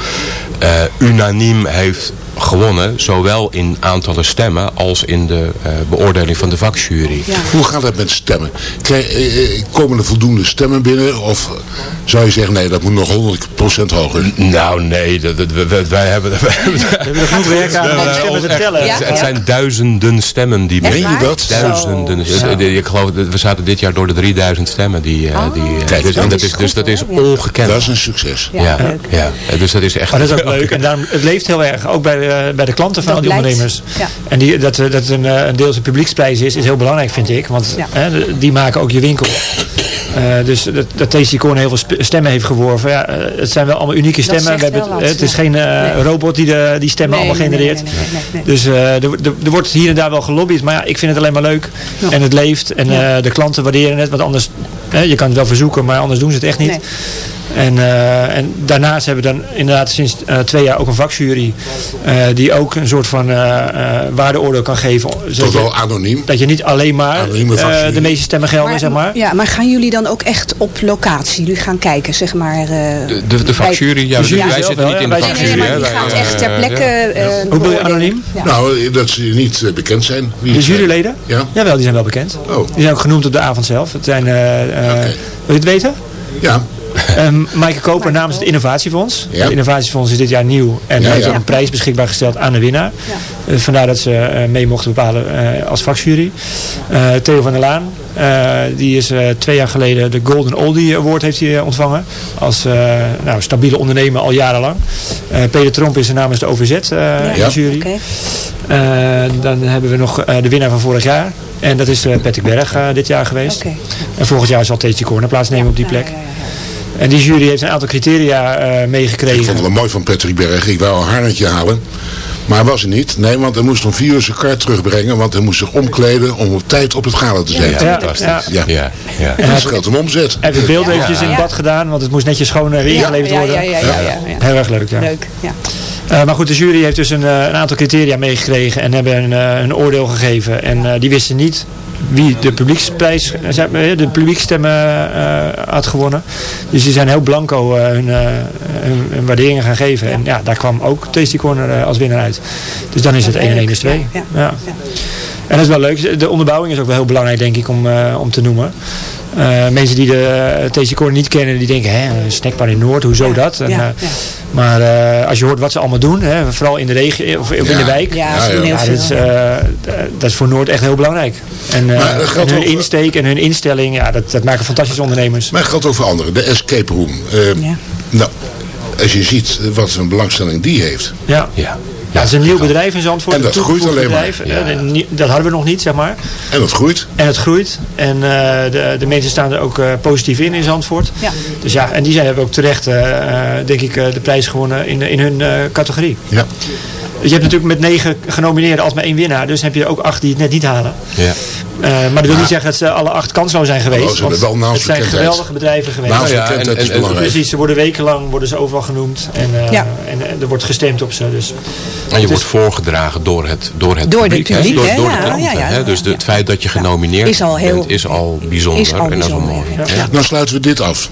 eh, unaniem heeft gewonnen. Zowel in aantallen stemmen als in de eh, beoordeling van de vakjury. Hoe gaat het met stemmen? Krijg, eh, eh, komen er voldoende stemmen binnen? Of zou je zeggen, nee, dat moet nog 100% hoger? Nou, nee, dat, dat- wij hebben... <laughs> We hebben er genoeg werk aan om die stemmen te tellen. Het, Ja? het zijn duizenden stemmen die Meen je binnen- dat? Duizenden. Zo. Het- Ik geloof, dat we zaten dit jaar door de 3000 stemmen. Die, eh, die, Kijk, dus, dat en dat is dus goed, dat is ongekend. Dat is een succes. Ja, ja, dus dat is echt... Maar dat is ook leuk. En daarom, het leeft heel erg. Ook bij de, bij de klanten van Dat die ondernemers. Ja. En die, dat, eh, dat het een, eh, een deels een publieksprijs is, is heel belangrijk vind ik. Want Ja. hè, die maken ook je winkel. Eh, dus dat, dat Tasty heel veel stemmen heeft geworven. Ja, eh, het zijn wel allemaal unieke stemmen. We hebben het, wat, het is geen eh, Nee. robot die de, die stemmen Nee, allemaal genereert. nee. Dus eh, er, er, wordt hier en daar wel gelobbyd. Maar ja, ik vind het alleen maar leuk. En het leeft. En eh, de klanten waarderen het. Want anders, hè, je kan het wel verzoeken, maar anders doen ze het echt niet. Nee. En, eh, en daarnaast hebben we dan inderdaad sinds eh, twee jaar ook een vakjury. eh, die ook een soort van eh, eh, waardeoordeel kan geven. Toch je- wel anoniem? dat je niet alleen maar eh, de meeste stemmen gelden, zeg maar. Ja, maar gaan jullie dan ook echt op locatie? Jullie gaan kijken, zeg maar... eh, De, de, de vakjury, ja, De jury wij zitten wel, niet ja, in de Nee, vakjury. nee, gaat eh, echt ter ja. plekke... eh, Hoe bedoel je anoniem? Ja. Nou, dat ze niet bekend zijn. Wie De juryleden? Ja. Jawel, die zijn wel bekend. Oh. Die zijn ook genoemd op de avond zelf. Het zijn, eh, eh, Wil je het weten? Ja. Um, <laughs> Maaike Koper namens het Innovatiefonds. Ja. Het Innovatiefonds is dit jaar nieuw en Ja, heeft ja. ook een prijs beschikbaar gesteld aan de winnaar. Eh, vandaar dat ze eh, mee mochten bepalen eh, als vakjury. Eh, Theo van der Laan, eh, die is eh, twee jaar geleden de Golden Oldie Award heeft hij, ontvangen. Als eh, nou, stabiele ondernemer al jarenlang. Eh, Peter Tromp is er namens de OVZ eh, in Ja. de jury. Oké. Dan hebben we nog eh, de winnaar van vorig jaar. En dat is Patrick Berg dit jaar geweest. Oké. En volgend jaar zal Tasty Corner plaatsnemen op die plek. En die jury heeft een aantal criteria eh, Ik meegekregen. vond het wel mooi van Patrick Berg. Ik wou een harnetje halen. Maar hij was er niet. Nee, want hij moest om vier uur zijn kaart terugbrengen. Want hij moest zich omkleden om op tijd op het gala te zijn. Ja, Fantastisch. ja. Ja. Ja, ja. En dat scheelt hem omzet. Hij heeft het beeld eventjes in het Ja. bad gedaan, want het moest netjes schoon eh, weer Ja, ingeleverd ja, worden. ja, ja, ja, ja, ja. Heel erg leuk, ja. Leuk, ja. Eh, maar goed, de jury heeft dus een, eh, een aantal criteria meegekregen en hebben een, een oordeel gegeven. En eh, die wisten niet wie de publieksprijs, eh, de publiekstemmen eh, had gewonnen. Dus die zijn heel blanco eh, hun, hun, hun waarderingen gaan geven. En ja, daar kwam ook Tasty Corner als winnaar uit. Dus dan is het 1 en 1 is 2. Ja, Ja. En dat is wel leuk. De onderbouwing is ook wel heel belangrijk, denk ik, om, eh, om te noemen. Eh, mensen die de Corner niet kennen, die denken, hè, een snackbar in Noord, hoezo dat? En, ja, eh, ja. Maar eh, als je hoort wat ze allemaal doen, hè, vooral in de regio of, of in de wijk. Ja, dat, is, eh, dat is voor Noord echt heel belangrijk. En, eh, Maar hun ook- insteek en hun instelling, ja, dat, dat maken fantastische ondernemers. Maar het geldt ook voor anderen. De escape room. Eh, Ja. Nou, als je ziet wat een belangstelling die heeft. Ja. Ja. Ja, het is een nieuw bedrijf in Zandvoort. En dat een groeit alleen maar. Ja. Dat hadden we nog niet, zeg maar. En dat groeit. En het groeit. En eh, de, de mensen staan er ook eh, positief in in Zandvoort. Ja. Dus ja, en die zijn hebben ook terecht, eh, eh, denk ik, eh, de prijs gewonnen in, in hun eh, categorie. Ja. Je hebt natuurlijk met negen genomineerden als maar één winnaar. Dus heb je ook acht die het net niet halen. Ja. Eh, maar dat wil niet zeggen dat ze alle acht kansloos zijn geweest. Oh, ze wel het zijn geweldige bedrijven geweest. Nou ja, en- is belangrijk. Precies, ze worden wekenlang worden ze overal genoemd. En, eh, Ja. en, en er wordt gestemd op ze. Dus En je wordt is- voorgedragen door het, door het Door de publiek. hè? door, door de Ja, klanten. ja, ja, hè? ja, Dus de, ja. het feit dat je genomineerd Is al heel- bent, is al bijzonder. is al en dat is wel bijzonder, mooi. ja. Ja. Dan sluiten we dit af.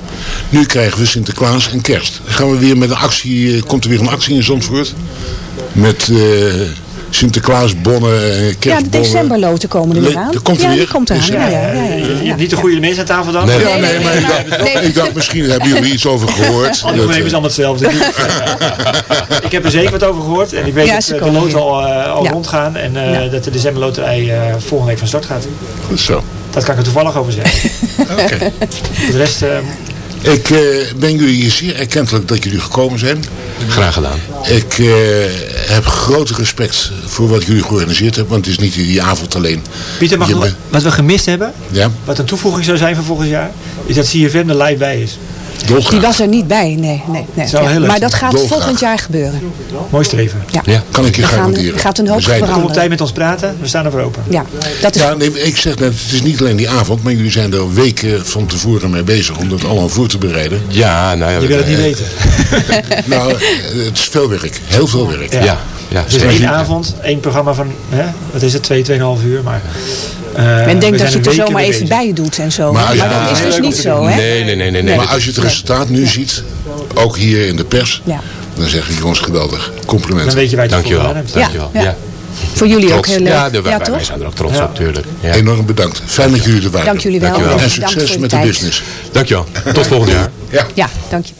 Nu krijgen we Sinterklaas en kerst. Dan gaan we weer met een actie. eh, Komt er weer een actie in Zandvoort? Met eh Sinterklaasbonnen en Ja, de kerstbonnen. decemberloten komen er weer aan. komt er ja, weer? die komt eraan. Ja, ja, ja, ja, ja, je ja. hebt niet de goede mensen aan tafel dan? Nee. Ja, nee, maar ik dacht, ik dacht misschien hebben jullie iets over <laughs> gehoord. Alle Dat, ondernemers eh, allemaal hetzelfde. <laughs> ik heb er zeker wat over gehoord. En ik weet Ja, dat eh, de loten al, al Ja. rondgaan. En eh, Ja. dat de decemberloterij eh volgende week van start gaat. Goed zo. Dat kan ik er toevallig over zeggen. <laughs> Oké. De rest... Ik eh, ben jullie zeer erkentelijk dat jullie gekomen zijn. Graag gedaan. Ik eh, heb grote respect voor wat jullie georganiseerd hebben. Want het is niet die avond alleen. Pieter, mag, wat we gemist hebben, Ja? wat een toevoeging zou zijn voor volgend jaar, is dat CFM er live bij is. Die was er niet bij, nee. nee, nee. Ja, Maar dat gaat Dolgraag. volgend jaar gebeuren. Mooi streven. Ja. Kan ik je We gaan- garanderen. gaat een hoop er. Kom op veranderen. tijd met ons praten. We staan ervoor open. Ja, dat is Ja, nee, ik zeg net, het is niet alleen die avond, maar jullie zijn er weken van tevoren mee bezig om dat allemaal voor te bereiden. Ja, nou ja. Je wil het niet eh, weten. <laughs> Nou, het is veel werk. Heel veel werk. Ja, ja. Dus één avond, één programma van, hè, wat is het, twee, tweeënhalf uur. Maar, Men we denkt dat je het er zomaar even bij doet en zo. Maar je- dat is dus niet zo, hè? Nee, nee, nee, nee. nee. Maar als je het resultaat nu ziet, ook hier in de pers, Ja. dan zeg ik jongens geweldig. Dan Complimenten. weet je waar je Dankjewel. Dankjewel. Ja. Voor jullie ook heel leuk. Ja, de- wij, ja, wij toch? zijn er ook trots Ja. op, tuurlijk. Ja. Enorm bedankt. Fijn dat jullie er waren. Dank jullie wel. Dankjewel. En succes met de de tijd. business. Dankjewel. Tot volgend jaar. Ja. Ja, dank je.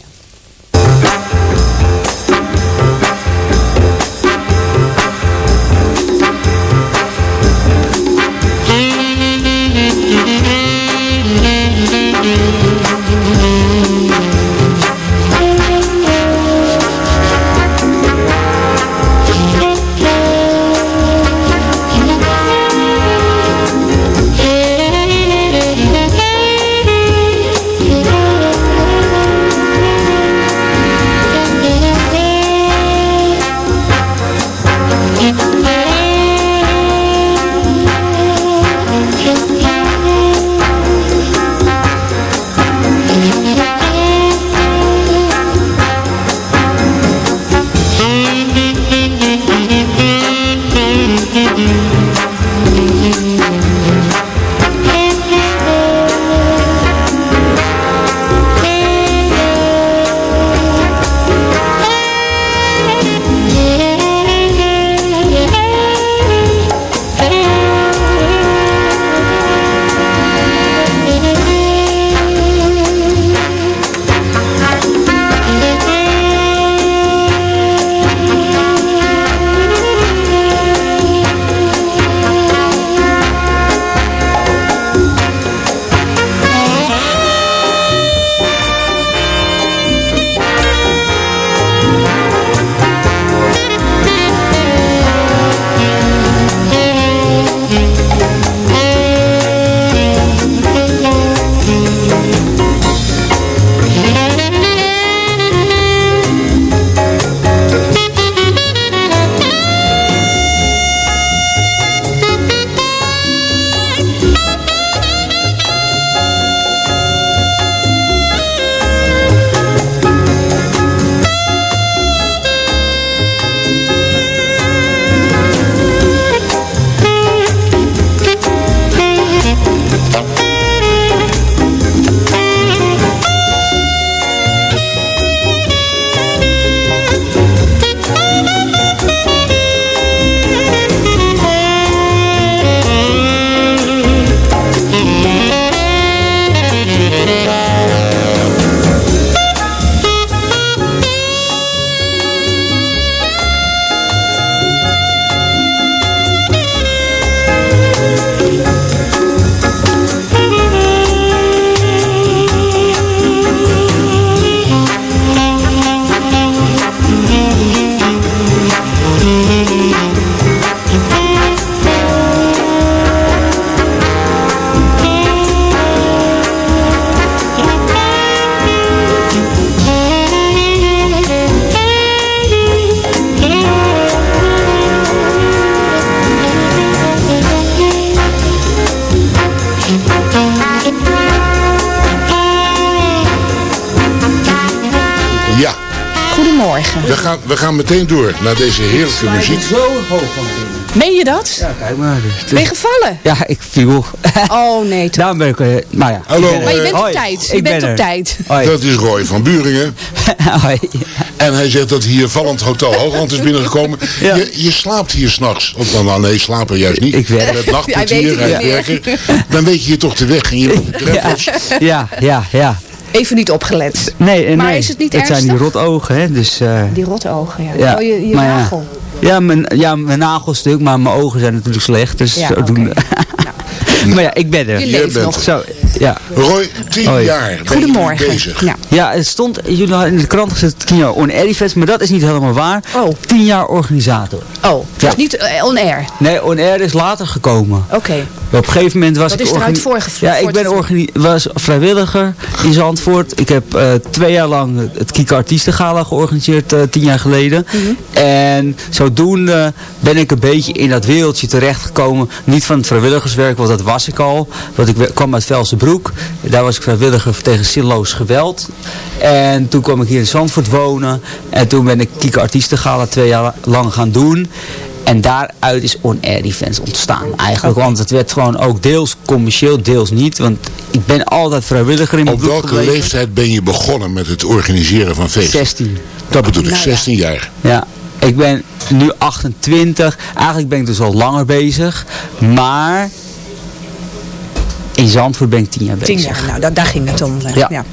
Meteen door naar deze heerlijke muziek. zo hoog van binnen. Meen je dat? Ja, kijk maar. Dus, Ben je gevallen? Ja, ik viel. <laughs> Oh nee, toch. Daarom ben ik... eh, maar ja. Hallo. Maar je bent op Hoi, tijd. Je Ik bent ben op er. tijd. Hoi. Dat is Roy van Buringen. <laughs> Hoi. En hij zegt dat hier Vallend Hotel Hoogland is binnengekomen. <laughs> Ja. Je, je slaapt hier s'nachts. Of dan, nou, nee, slapen juist niet. Ik werk. Het nachtportier, Hij niet werken. Dan weet je hier toch de weg. En je op ja, ja, ja. Even niet opgelet. Nee, eh, Maar nee. is het niet Het zijn die rotogen, hè. Dus, eh, Die rotogen, ja. ja. Oh, je, je maar ja. nagel. Ja, mijn, ja, mijn nagelstuk, maar mijn ogen zijn natuurlijk slecht. Dus Ja, <laughs> maar ja, ik ben er. Je leeft nog. Zo, Ja. Roy, tien Hoi. jaar Goedemorgen. bezig. Ja. Ja, het stond jullie hadden in de krant gezet 10 jaar On Air Fest, maar dat is niet helemaal waar. Oh. 10 jaar organisator. Oh, dus niet eh, on air. Nee, On Air is later gekomen. Oké. Op een gegeven moment was Wat ik... is eruit voorgevlogen? Ja, ik ben was vrijwilliger in Zandvoort. Ik heb eh, twee jaar lang het Kieke Artiestengala georganiseerd, eh, tien jaar geleden. Mhm. En zodoende ben ik een beetje in dat wereldje terechtgekomen. Niet van het vrijwilligerswerk, want dat was ik al. Want ik kwam uit Velsenbroek. Daar was ik vrijwilliger tegen zinloos geweld. En toen kwam ik hier in Zandvoort wonen. En toen ben ik Kieke Artiestengala twee jaar lang gaan doen. En daaruit is on-air events ontstaan eigenlijk. Want het werd gewoon ook deels commercieel, deels niet. Want ik ben altijd vrijwilliger in mijn Op welke gebleven. leeftijd ben je begonnen met het organiseren van feesten? 16. Dat bedoel ik, Nou ja. 16 jaar. Ja, ik ben nu 28. Eigenlijk ben ik dus al langer bezig. Maar in Zandvoort ben ik 10 jaar bezig. Tien jaar, nou, da- daar ging het om. eh, Ja. ja.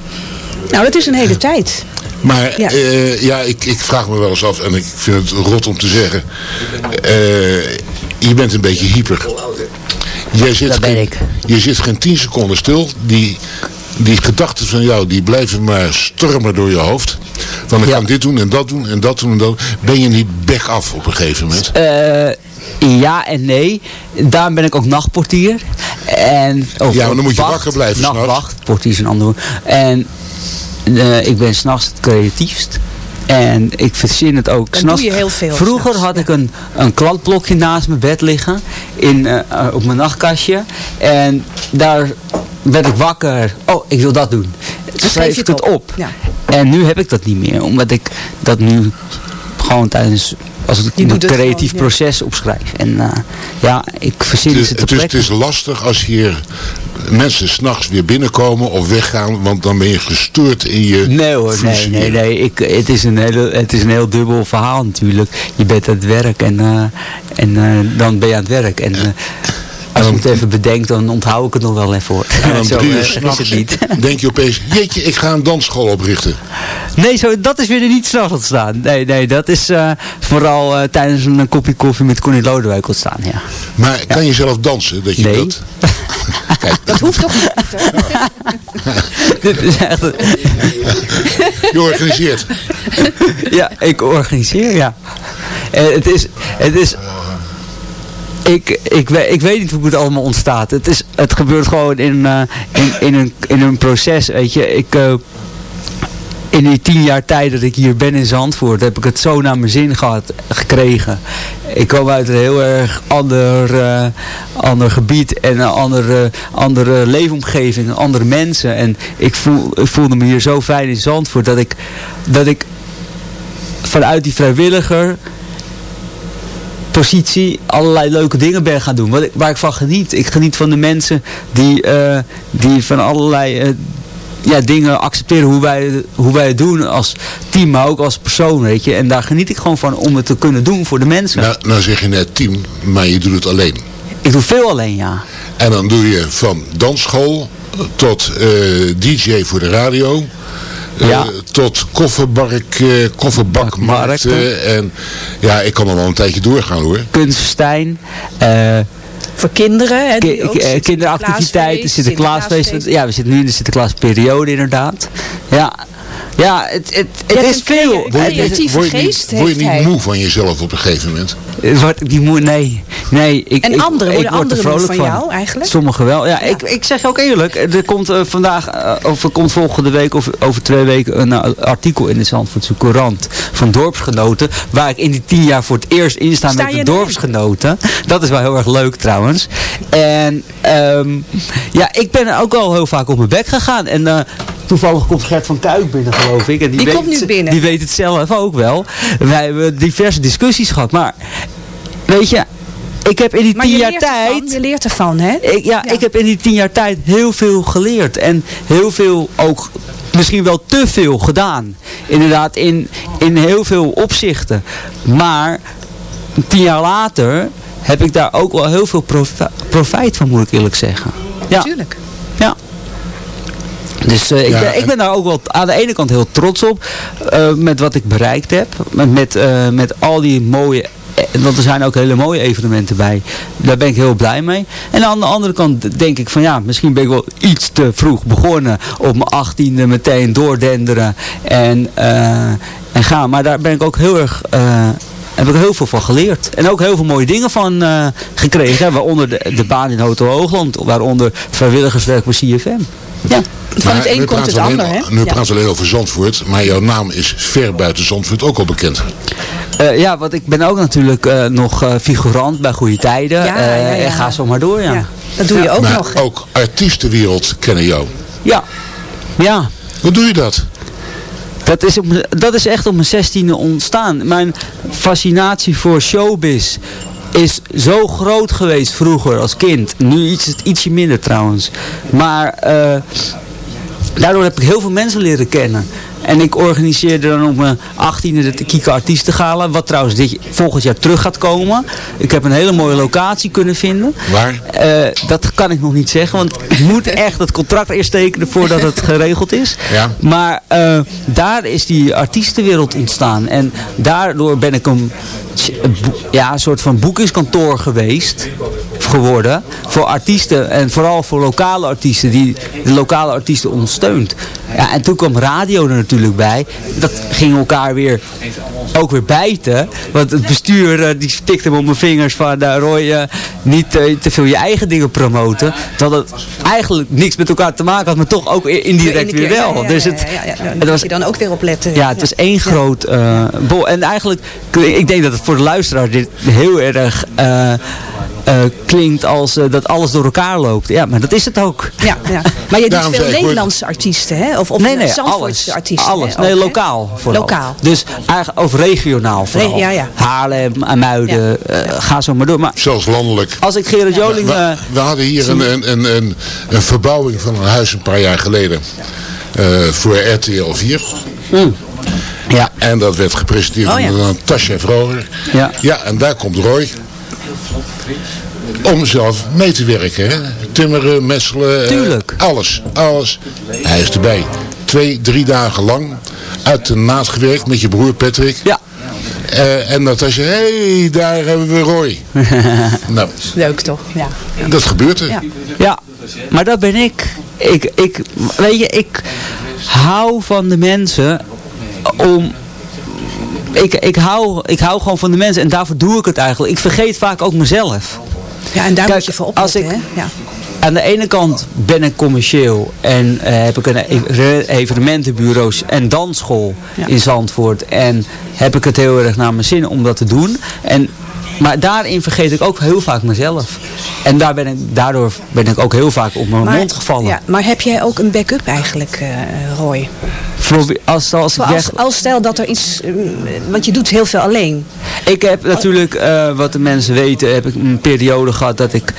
Nou, dat is een hele tijd. Maar Ja. ja, ja ik, ik vraag me wel eens af, en ik vind het rot om te zeggen. eh, je bent een beetje hyper. Jij zit Dat ben geen, ik. Je zit geen 10 seconden stil. Die, die gedachten van jou, die blijven maar stormen door je hoofd. Van ik kan dit doen en dat doen en dat doen en dat. Ben je niet back af op een gegeven moment? Eh, ja en nee. Daarom ben ik ook nachtportier. En, of Ja, maar dan moet je wacht, wakker blijven. Nachtwacht, portier is een ander woord. En eh, ik ben s'nachts het creatiefst. En ik verzin het ook Dan doe je heel veel Vroeger had ik een, een kladblokje naast mijn bed liggen. In, eh, op mijn nachtkastje. En daar werd ik wakker. Oh, ik wil dat doen. Toen schreef je ik het het op. Ja. En nu heb ik dat niet meer. Omdat ik dat nu gewoon tijdens... Als ik een creatief gewoon, ja. proces opschrijf. En eh, ja, ik verzin Het is, ze te het, is, het plekke. is lastig als hier mensen s'nachts weer binnenkomen of weggaan, want dan ben je gestoord in je Nee hoor, nee, nee, nee. Ik, het, is een hele, het is een heel dubbel verhaal natuurlijk. Je bent aan het werk en, eh, en eh, dan ben je aan het werk. En eh, als je het even bedenkt, dan onthoud ik het nog wel even hoor. En om <laughs> Zo drie uur erg is s'nachts het niet. <laughs> denk je opeens, jeetje, ik ga een dansschool oprichten. Nee, zo, dat is weer niet s'nachts ontstaan. Nee, nee, dat is eh, vooral eh, tijdens een kopje koffie met Connie Lodewijk ontstaan, ja. Maar kan je zelf dansen? Dat je Nee. dat... <laughs> Kijk, Dat hoeft toch niet? Dit is echt... je organiseert. ja, ik organiseer, ja. En het is... Het is ik, ik, weet, ik weet niet hoe het allemaal ontstaat. Het, is, het gebeurt gewoon in, eh, in, in, een, in een proces, weet je. Ik, eh, in die tien jaar tijd dat ik hier ben in Zandvoort, heb ik het zo naar mijn zin gehad, gekregen. Ik kom uit een heel erg ander, eh, ander gebied en een andere, andere leefomgeving, andere mensen. En ik, voel, ik voelde me hier zo fijn in Zandvoort dat ik, dat ik vanuit die vrijwilliger positie allerlei leuke dingen ben gaan doen. Wat ik, waar ik van geniet. Ik geniet van de mensen die, eh, die van allerlei eh, ja, dingen accepteren hoe wij, hoe wij het doen als team, maar ook als persoon. Weet je. En daar geniet ik gewoon van om het te kunnen doen voor de mensen. Nou, nou zeg je net team, maar je doet het alleen. Ik doe veel alleen, ja. En dan doe je van dansschool tot eh, DJ voor de radio. Eh, Ja. tot kofferbark, eh kofferbakmarkten. En ja, ik kan er wel een tijdje doorgaan hoor. Kunstenstein. eh, Voor kinderen. Hè, Ki- ook eh, kinderactiviteiten, Sinterklaasfeest. Sinterklaasfeest. Ja, we zitten nu in de Sinterklaasperiode inderdaad. Ja, ja het, het, het is een veel. is- creatieve Word je geest niet, word je niet hij. moe van jezelf op een gegeven moment? Wordt ik niet moe? Nee. nee ik, En ik, anderen, ik worden word er anderen vrolijk van jou eigenlijk? Sommigen wel. Ja, Ik, ik zeg je ook eerlijk. Er komt eh, vandaag, eh, of er komt volgende week of over twee weken een eh, artikel in de Zandvoortse Courant van dorpsgenoten. Waar ik in die tien jaar voor het eerst in sta, Sta met je de dorpsgenoten. Dat is wel heel erg leuk trouwens. En ehm, ja, ik ben ook wel heel vaak op mijn bek gegaan. En eh, toevallig komt Gert van Kuik binnen geloof ik. En Die weet komt nu het- binnen. Die weet het zelf ook wel. Wij hebben diverse discussies gehad. Maar weet je, ik heb in die Maar tien jaar ervan, tijd... je leert ervan, hè? Ik, ja, Ja. ik heb in die tien jaar tijd heel veel geleerd. En heel veel ook, misschien wel te veel gedaan. Inderdaad, in, in heel veel opzichten. Maar tien jaar later heb ik daar ook wel heel veel profi- profijt van, moet ik eerlijk zeggen. Ja, Natuurlijk. ja. Dus eh, ik, Ja, ben, ik en- ben daar ook wel aan de ene kant heel trots op. eh, met wat ik bereikt heb. Met, met, eh, met al die mooie want er zijn ook hele mooie evenementen bij. Daar ben ik heel blij mee. En aan de andere kant denk ik van ja, misschien ben ik wel iets te vroeg begonnen. Op mijn achttiende meteen doordenderen en, en gaan. Maar daar ben ik ook heel erg... heb ik heel veel van geleerd. En ook heel veel mooie dingen van gekregen. hè. Waaronder de, de baan in Hotel Hoogland. Waaronder vrijwilligerswerk bij CFM. Ja. Maar nu praten we alleen- Nu praten we alleen over Zandvoort, maar jouw naam is ver buiten Zandvoort ook al bekend. Eh, ja, want ik ben ook natuurlijk eh, nog eh, figurant bij Goede Tijden. Ja, eh, ja, ja. En ga zo maar door, ja. Dat doe je ook maar nog. ook artiestenwereld kennen jou. Ja. Ja. Hoe doe je dat? Dat is, op, dat is echt op mijn zestiende ontstaan. Mijn fascinatie voor showbiz is zo groot geweest vroeger als kind. Nu iets, ietsje minder trouwens. Maar eh, daardoor heb ik heel veel mensen leren kennen. En ik organiseerde dan op mijn 18e de Kika Artiestengala. Wat trouwens dit, volgend jaar terug gaat komen. Ik heb een hele mooie locatie kunnen vinden. Waar? Eh, dat kan ik nog niet zeggen. Want ik moet echt het contract eerst tekenen voordat het geregeld is. Ja. Maar eh, daar is die artiestenwereld ontstaan. En daardoor ben ik boe- ja, een soort van boekingskantoor geweest. Geworden. Voor artiesten. En vooral voor lokale artiesten. Die de lokale artiesten ondersteunt. Ja, en toen kwam radio er natuurlijk bij. Dat ging elkaar weer ook weer bijten. Want het bestuur eh, die stikte me op mijn vingers van uh, Roy, eh, niet eh, te veel je eigen dingen promoten. Terwijl het eigenlijk niks met elkaar te maken had, maar toch ook indirect weer wel. ja, ja, dus het, het was je dan ook weer op letten. ja, het was één groot bol. En eigenlijk, ik denk dat het voor de luisteraar dit heel erg eh, eh, klinkt als eh, dat alles door elkaar loopt. Ja, maar dat is het ook. Ja, ja. Maar je doet Daarom veel Nederlandse artiesten, hè? Of, of nee, nee, alles. artiesten. Alles. hè, Nee, ook, lokaal vooral. Lokaal. Dus eigenlijk, of regionaal vooral. Re- ja, ja. Haarlem, Muiden, eh, ga zo maar door. Maar Zelfs landelijk. als ik Gerard Joling... We, eh, we hadden hier een, een, een, een, een verbouwing van een huis een paar jaar geleden. eh, voor RTL 4. Ja. En dat werd gepresenteerd Oh, ja. door Natasja Vroger. Ja. ja, en daar komt Roy. Om zelf mee te werken. Hè? Timmeren, messelen. eh, Tuurlijk. alles, alles. Hij is erbij. Twee, drie dagen lang. Uit de naad gewerkt met je broer Patrick. Ja. Eh, en Natasja, hé, hey, daar hebben we Roy. <laughs> nou, Leuk toch? Ja. dat gebeurt er. Ja. Ja, maar dat ben ik. Ik, ik. Weet je, ik hou van de mensen om... Ik, ik, hou, ik hou gewoon van de mensen en daarvoor doe ik het eigenlijk. Ik vergeet vaak ook mezelf. Ja, en daar Kijk, moet je voor als opletten, ik- hè? Ja. Aan de ene kant ben ik commercieel en eh, heb ik een e- evenementenbureaus en dansschool Ja. in Zandvoort. En heb ik het heel erg naar mijn zin om dat te doen. En, maar daarin vergeet ik ook heel vaak mezelf. En daar ben ik, daardoor ben ik ook heel vaak op mijn Maar- mond gevallen. Ja, maar heb jij ook een backup eigenlijk, eh, Roy? Als, als stel dat er iets... eh, want je doet heel veel alleen. Ik heb natuurlijk, eh, wat de mensen weten, heb ik een periode gehad dat ik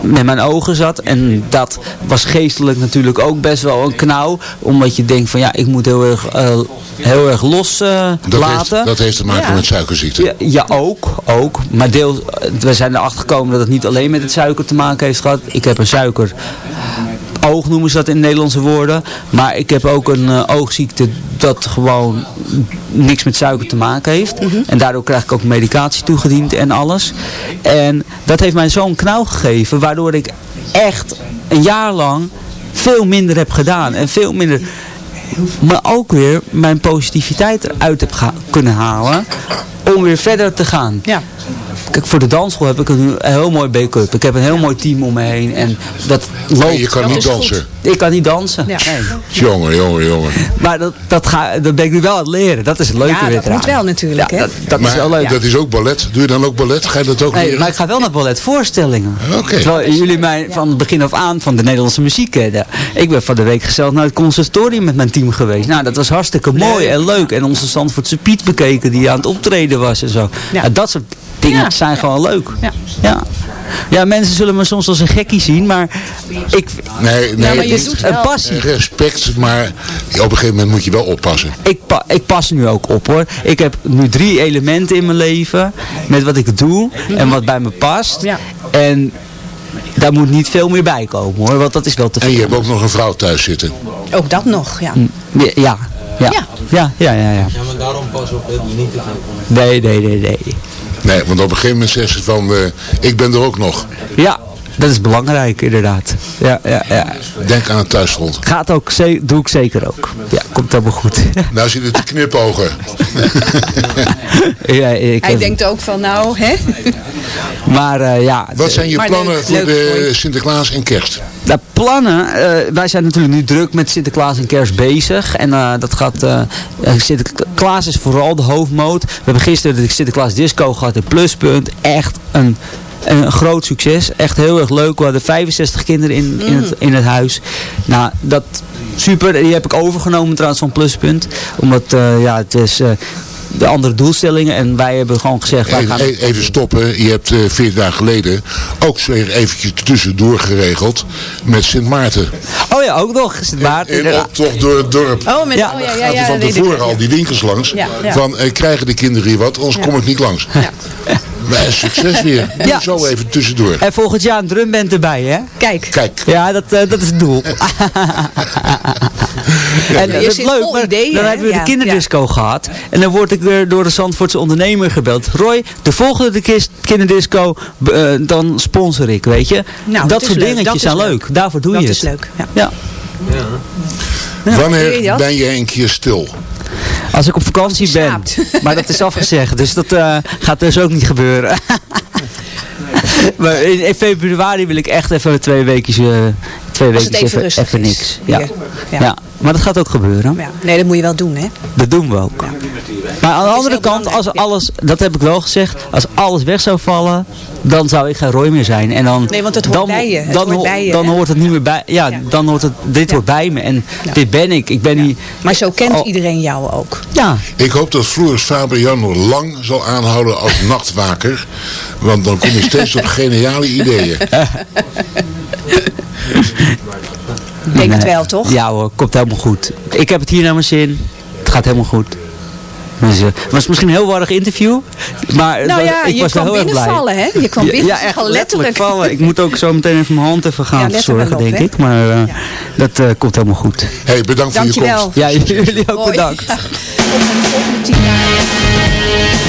met mijn ogen zat. En dat was geestelijk natuurlijk ook best wel een knauw. Omdat je denkt van ja, ik moet heel erg, eh, heel erg los eh, Dat, laten. heeft, dat heeft te maken Ja. met suikerziekte. Ja, ja, ook, ook. Maar deel, we zijn erachter gekomen dat het niet alleen met het suiker te maken heeft gehad. Ik heb een suiker oog noemen ze dat in Nederlandse woorden. Maar ik heb ook een eh, oogziekte dat gewoon niks met suiker te maken heeft. En daardoor krijg ik ook medicatie toegediend en alles. En dat heeft mij zo'n knauw gegeven waardoor ik echt een jaar lang veel minder heb gedaan. En veel minder maar ook weer mijn positiviteit eruit heb kunnen halen om weer verder te gaan. Ja. Kijk, voor de dansschool heb ik een heel mooi backup. Ik heb een heel mooi team om me heen en dat loopt. je kan niet dansen. Ik kan niet dansen. Ja. Nee. Jongen, jongen, jongen. Maar dat, dat, ga, dat ben ik nu wel aan het leren. Dat is het leuke Ja, weer dat moet wel natuurlijk, Ja, hè? dat, dat maar is wel leuk. dat is ook ballet. Doe je dan ook ballet? Ga je dat ook Nee, leren? maar ik ga wel naar balletvoorstellingen. Oké. Terwijl jullie mij van het begin af aan van de Nederlandse muziek kennen. Ik ben van de week gezellig naar het conservatorium met mijn team geweest. Nou, dat was hartstikke mooi en leuk. En onze Zandvoortse Piet bekeken die aan het optreden was en zo. Ja. dat soort dingen Ja. zijn gewoon leuk. Ja. Ja. ja, mensen zullen me soms als een gekkie zien, maar ik... Nee, nee, maar je doet. Een passie. Respect, maar op een gegeven moment moet je wel oppassen. Ik, pa ik pas nu ook op hoor. Ik heb nu drie elementen in mijn leven. Met wat ik doe en wat bij me past. Ja. En daar moet niet veel meer bij komen hoor. Want dat is wel te veel. En je hebt ook nog een vrouw thuis zitten. Ook dat nog, ja. Ja, ja. Ja, Ja. ja, ja, ja. ja. Ja, maar daarom pas op het niet te veel. Nee, nee, nee, nee. Nee, want op een gegeven moment zegt ze van, eh, ik ben er ook nog. Ja, dat is belangrijk inderdaad. Ja, ja, ja. Denk aan het thuisgrond. Gaat ook, ze- doe ik zeker ook. Ja, komt helemaal goed. <laughs> Nou zit het te knipogen. ja, ik Hij heb- denkt ook van nou, hè? Maar eh, ja. Wat zijn je plannen leuk, voor leuk de Sinterklaas en kerst? De plannen, eh, wij zijn natuurlijk nu druk met Sinterklaas en kerst bezig. En eh, dat gaat, Sinterklaas is vooral de hoofdmoot. We hebben gisteren de Sinterklaas disco gehad in Pluspunt. Echt een, een groot succes. Echt heel erg leuk. We hadden 65 kinderen in, in, het, in het huis. Nou, dat super. Die heb ik overgenomen trouwens van Pluspunt. Omdat, eh, ja, het is... eh, de andere doelstellingen en wij hebben gewoon gezegd wij gaan Even, even stoppen. Je hebt 14 dagen geleden ook eventjes tussendoor geregeld met Sint Maarten. oh ja ook nog Sint Maarten Een inderdaad. optocht door het dorp. Oh, met, Ja. oh ja, ja, ja, van tevoren al die winkels langs. Ja, ja. Van, eh, krijgen de kinderen hier wat, anders kom ik niet langs. <laughs> Maar succes weer. <laughs> Ja. Zo even tussendoor. en volgend jaar een drumband erbij hè Kijk, Kijk, Ja, dat, eh, dat is het doel. <laughs> en dat is leuk, vol ideeën, dan hebben we de Ja, kinderdisco gehad. En dan word ik weer door de Zandvoortse ondernemer gebeld. Roy, de volgende kinderdisco, eh, dan sponsor ik, weet je. Nou, dat dat is soort leuk, dingetjes dat is zijn leuk. leuk. Daarvoor doe dat je is het. leuk. Ja. Ja. Doe je wanneer dat? ben je een keer stil? Als ik op vakantie ben. <laughs> Maar dat is afgezegd, dus dat eh, gaat dus ook niet gebeuren. <laughs> maar in, in februari wil ik echt even twee weekjes, eh, twee weekjes even even niks. Ja. Ja. Ja. Ja. maar dat gaat ook gebeuren. Ja. Nee, dat moet je wel doen, hè? Dat doen we ook. Maar aan de andere kant, als ja. alles, dat heb ik wel gezegd, als alles weg zou vallen, dan zou ik geen Roy meer zijn. En dan, Nee, want het hoort dan, bij je. Het dan, hoort ho- bij je, dan hè? hoort het niet meer bij. Ja, dan hoort het, dit hoort bij me. En dit ben ik. Ik ben niet. Maar zo kent Oh. iedereen jou ook. Ja, Ik hoop dat Floris Fabian nog lang zal aanhouden als nachtwaker. Want dan kom je steeds op <laughs> geniale ideeën. Ik denk het wel, toch? Ja hoor, komt helemaal goed. Ik heb het hier naar mijn zin. Het gaat helemaal goed. Dus, het was misschien een heel warrig interview. Maar het Nou was- ja, ik je was wel kwam heel erg blij. binnenvallen, hè? Je kwam Ja, binnen, ja, echt letterlijk. vallen. Ik moet ook zo meteen even mijn hand even gaan Ja, er verzorgen, op, denk hè? ik. Maar eh, dat eh, komt helemaal goed. hey, bedankt voor je Dankjewel. komst. Ja, <laughs> jullie ook Mooi. bedankt. Ja. Tot de volgende tien jaar.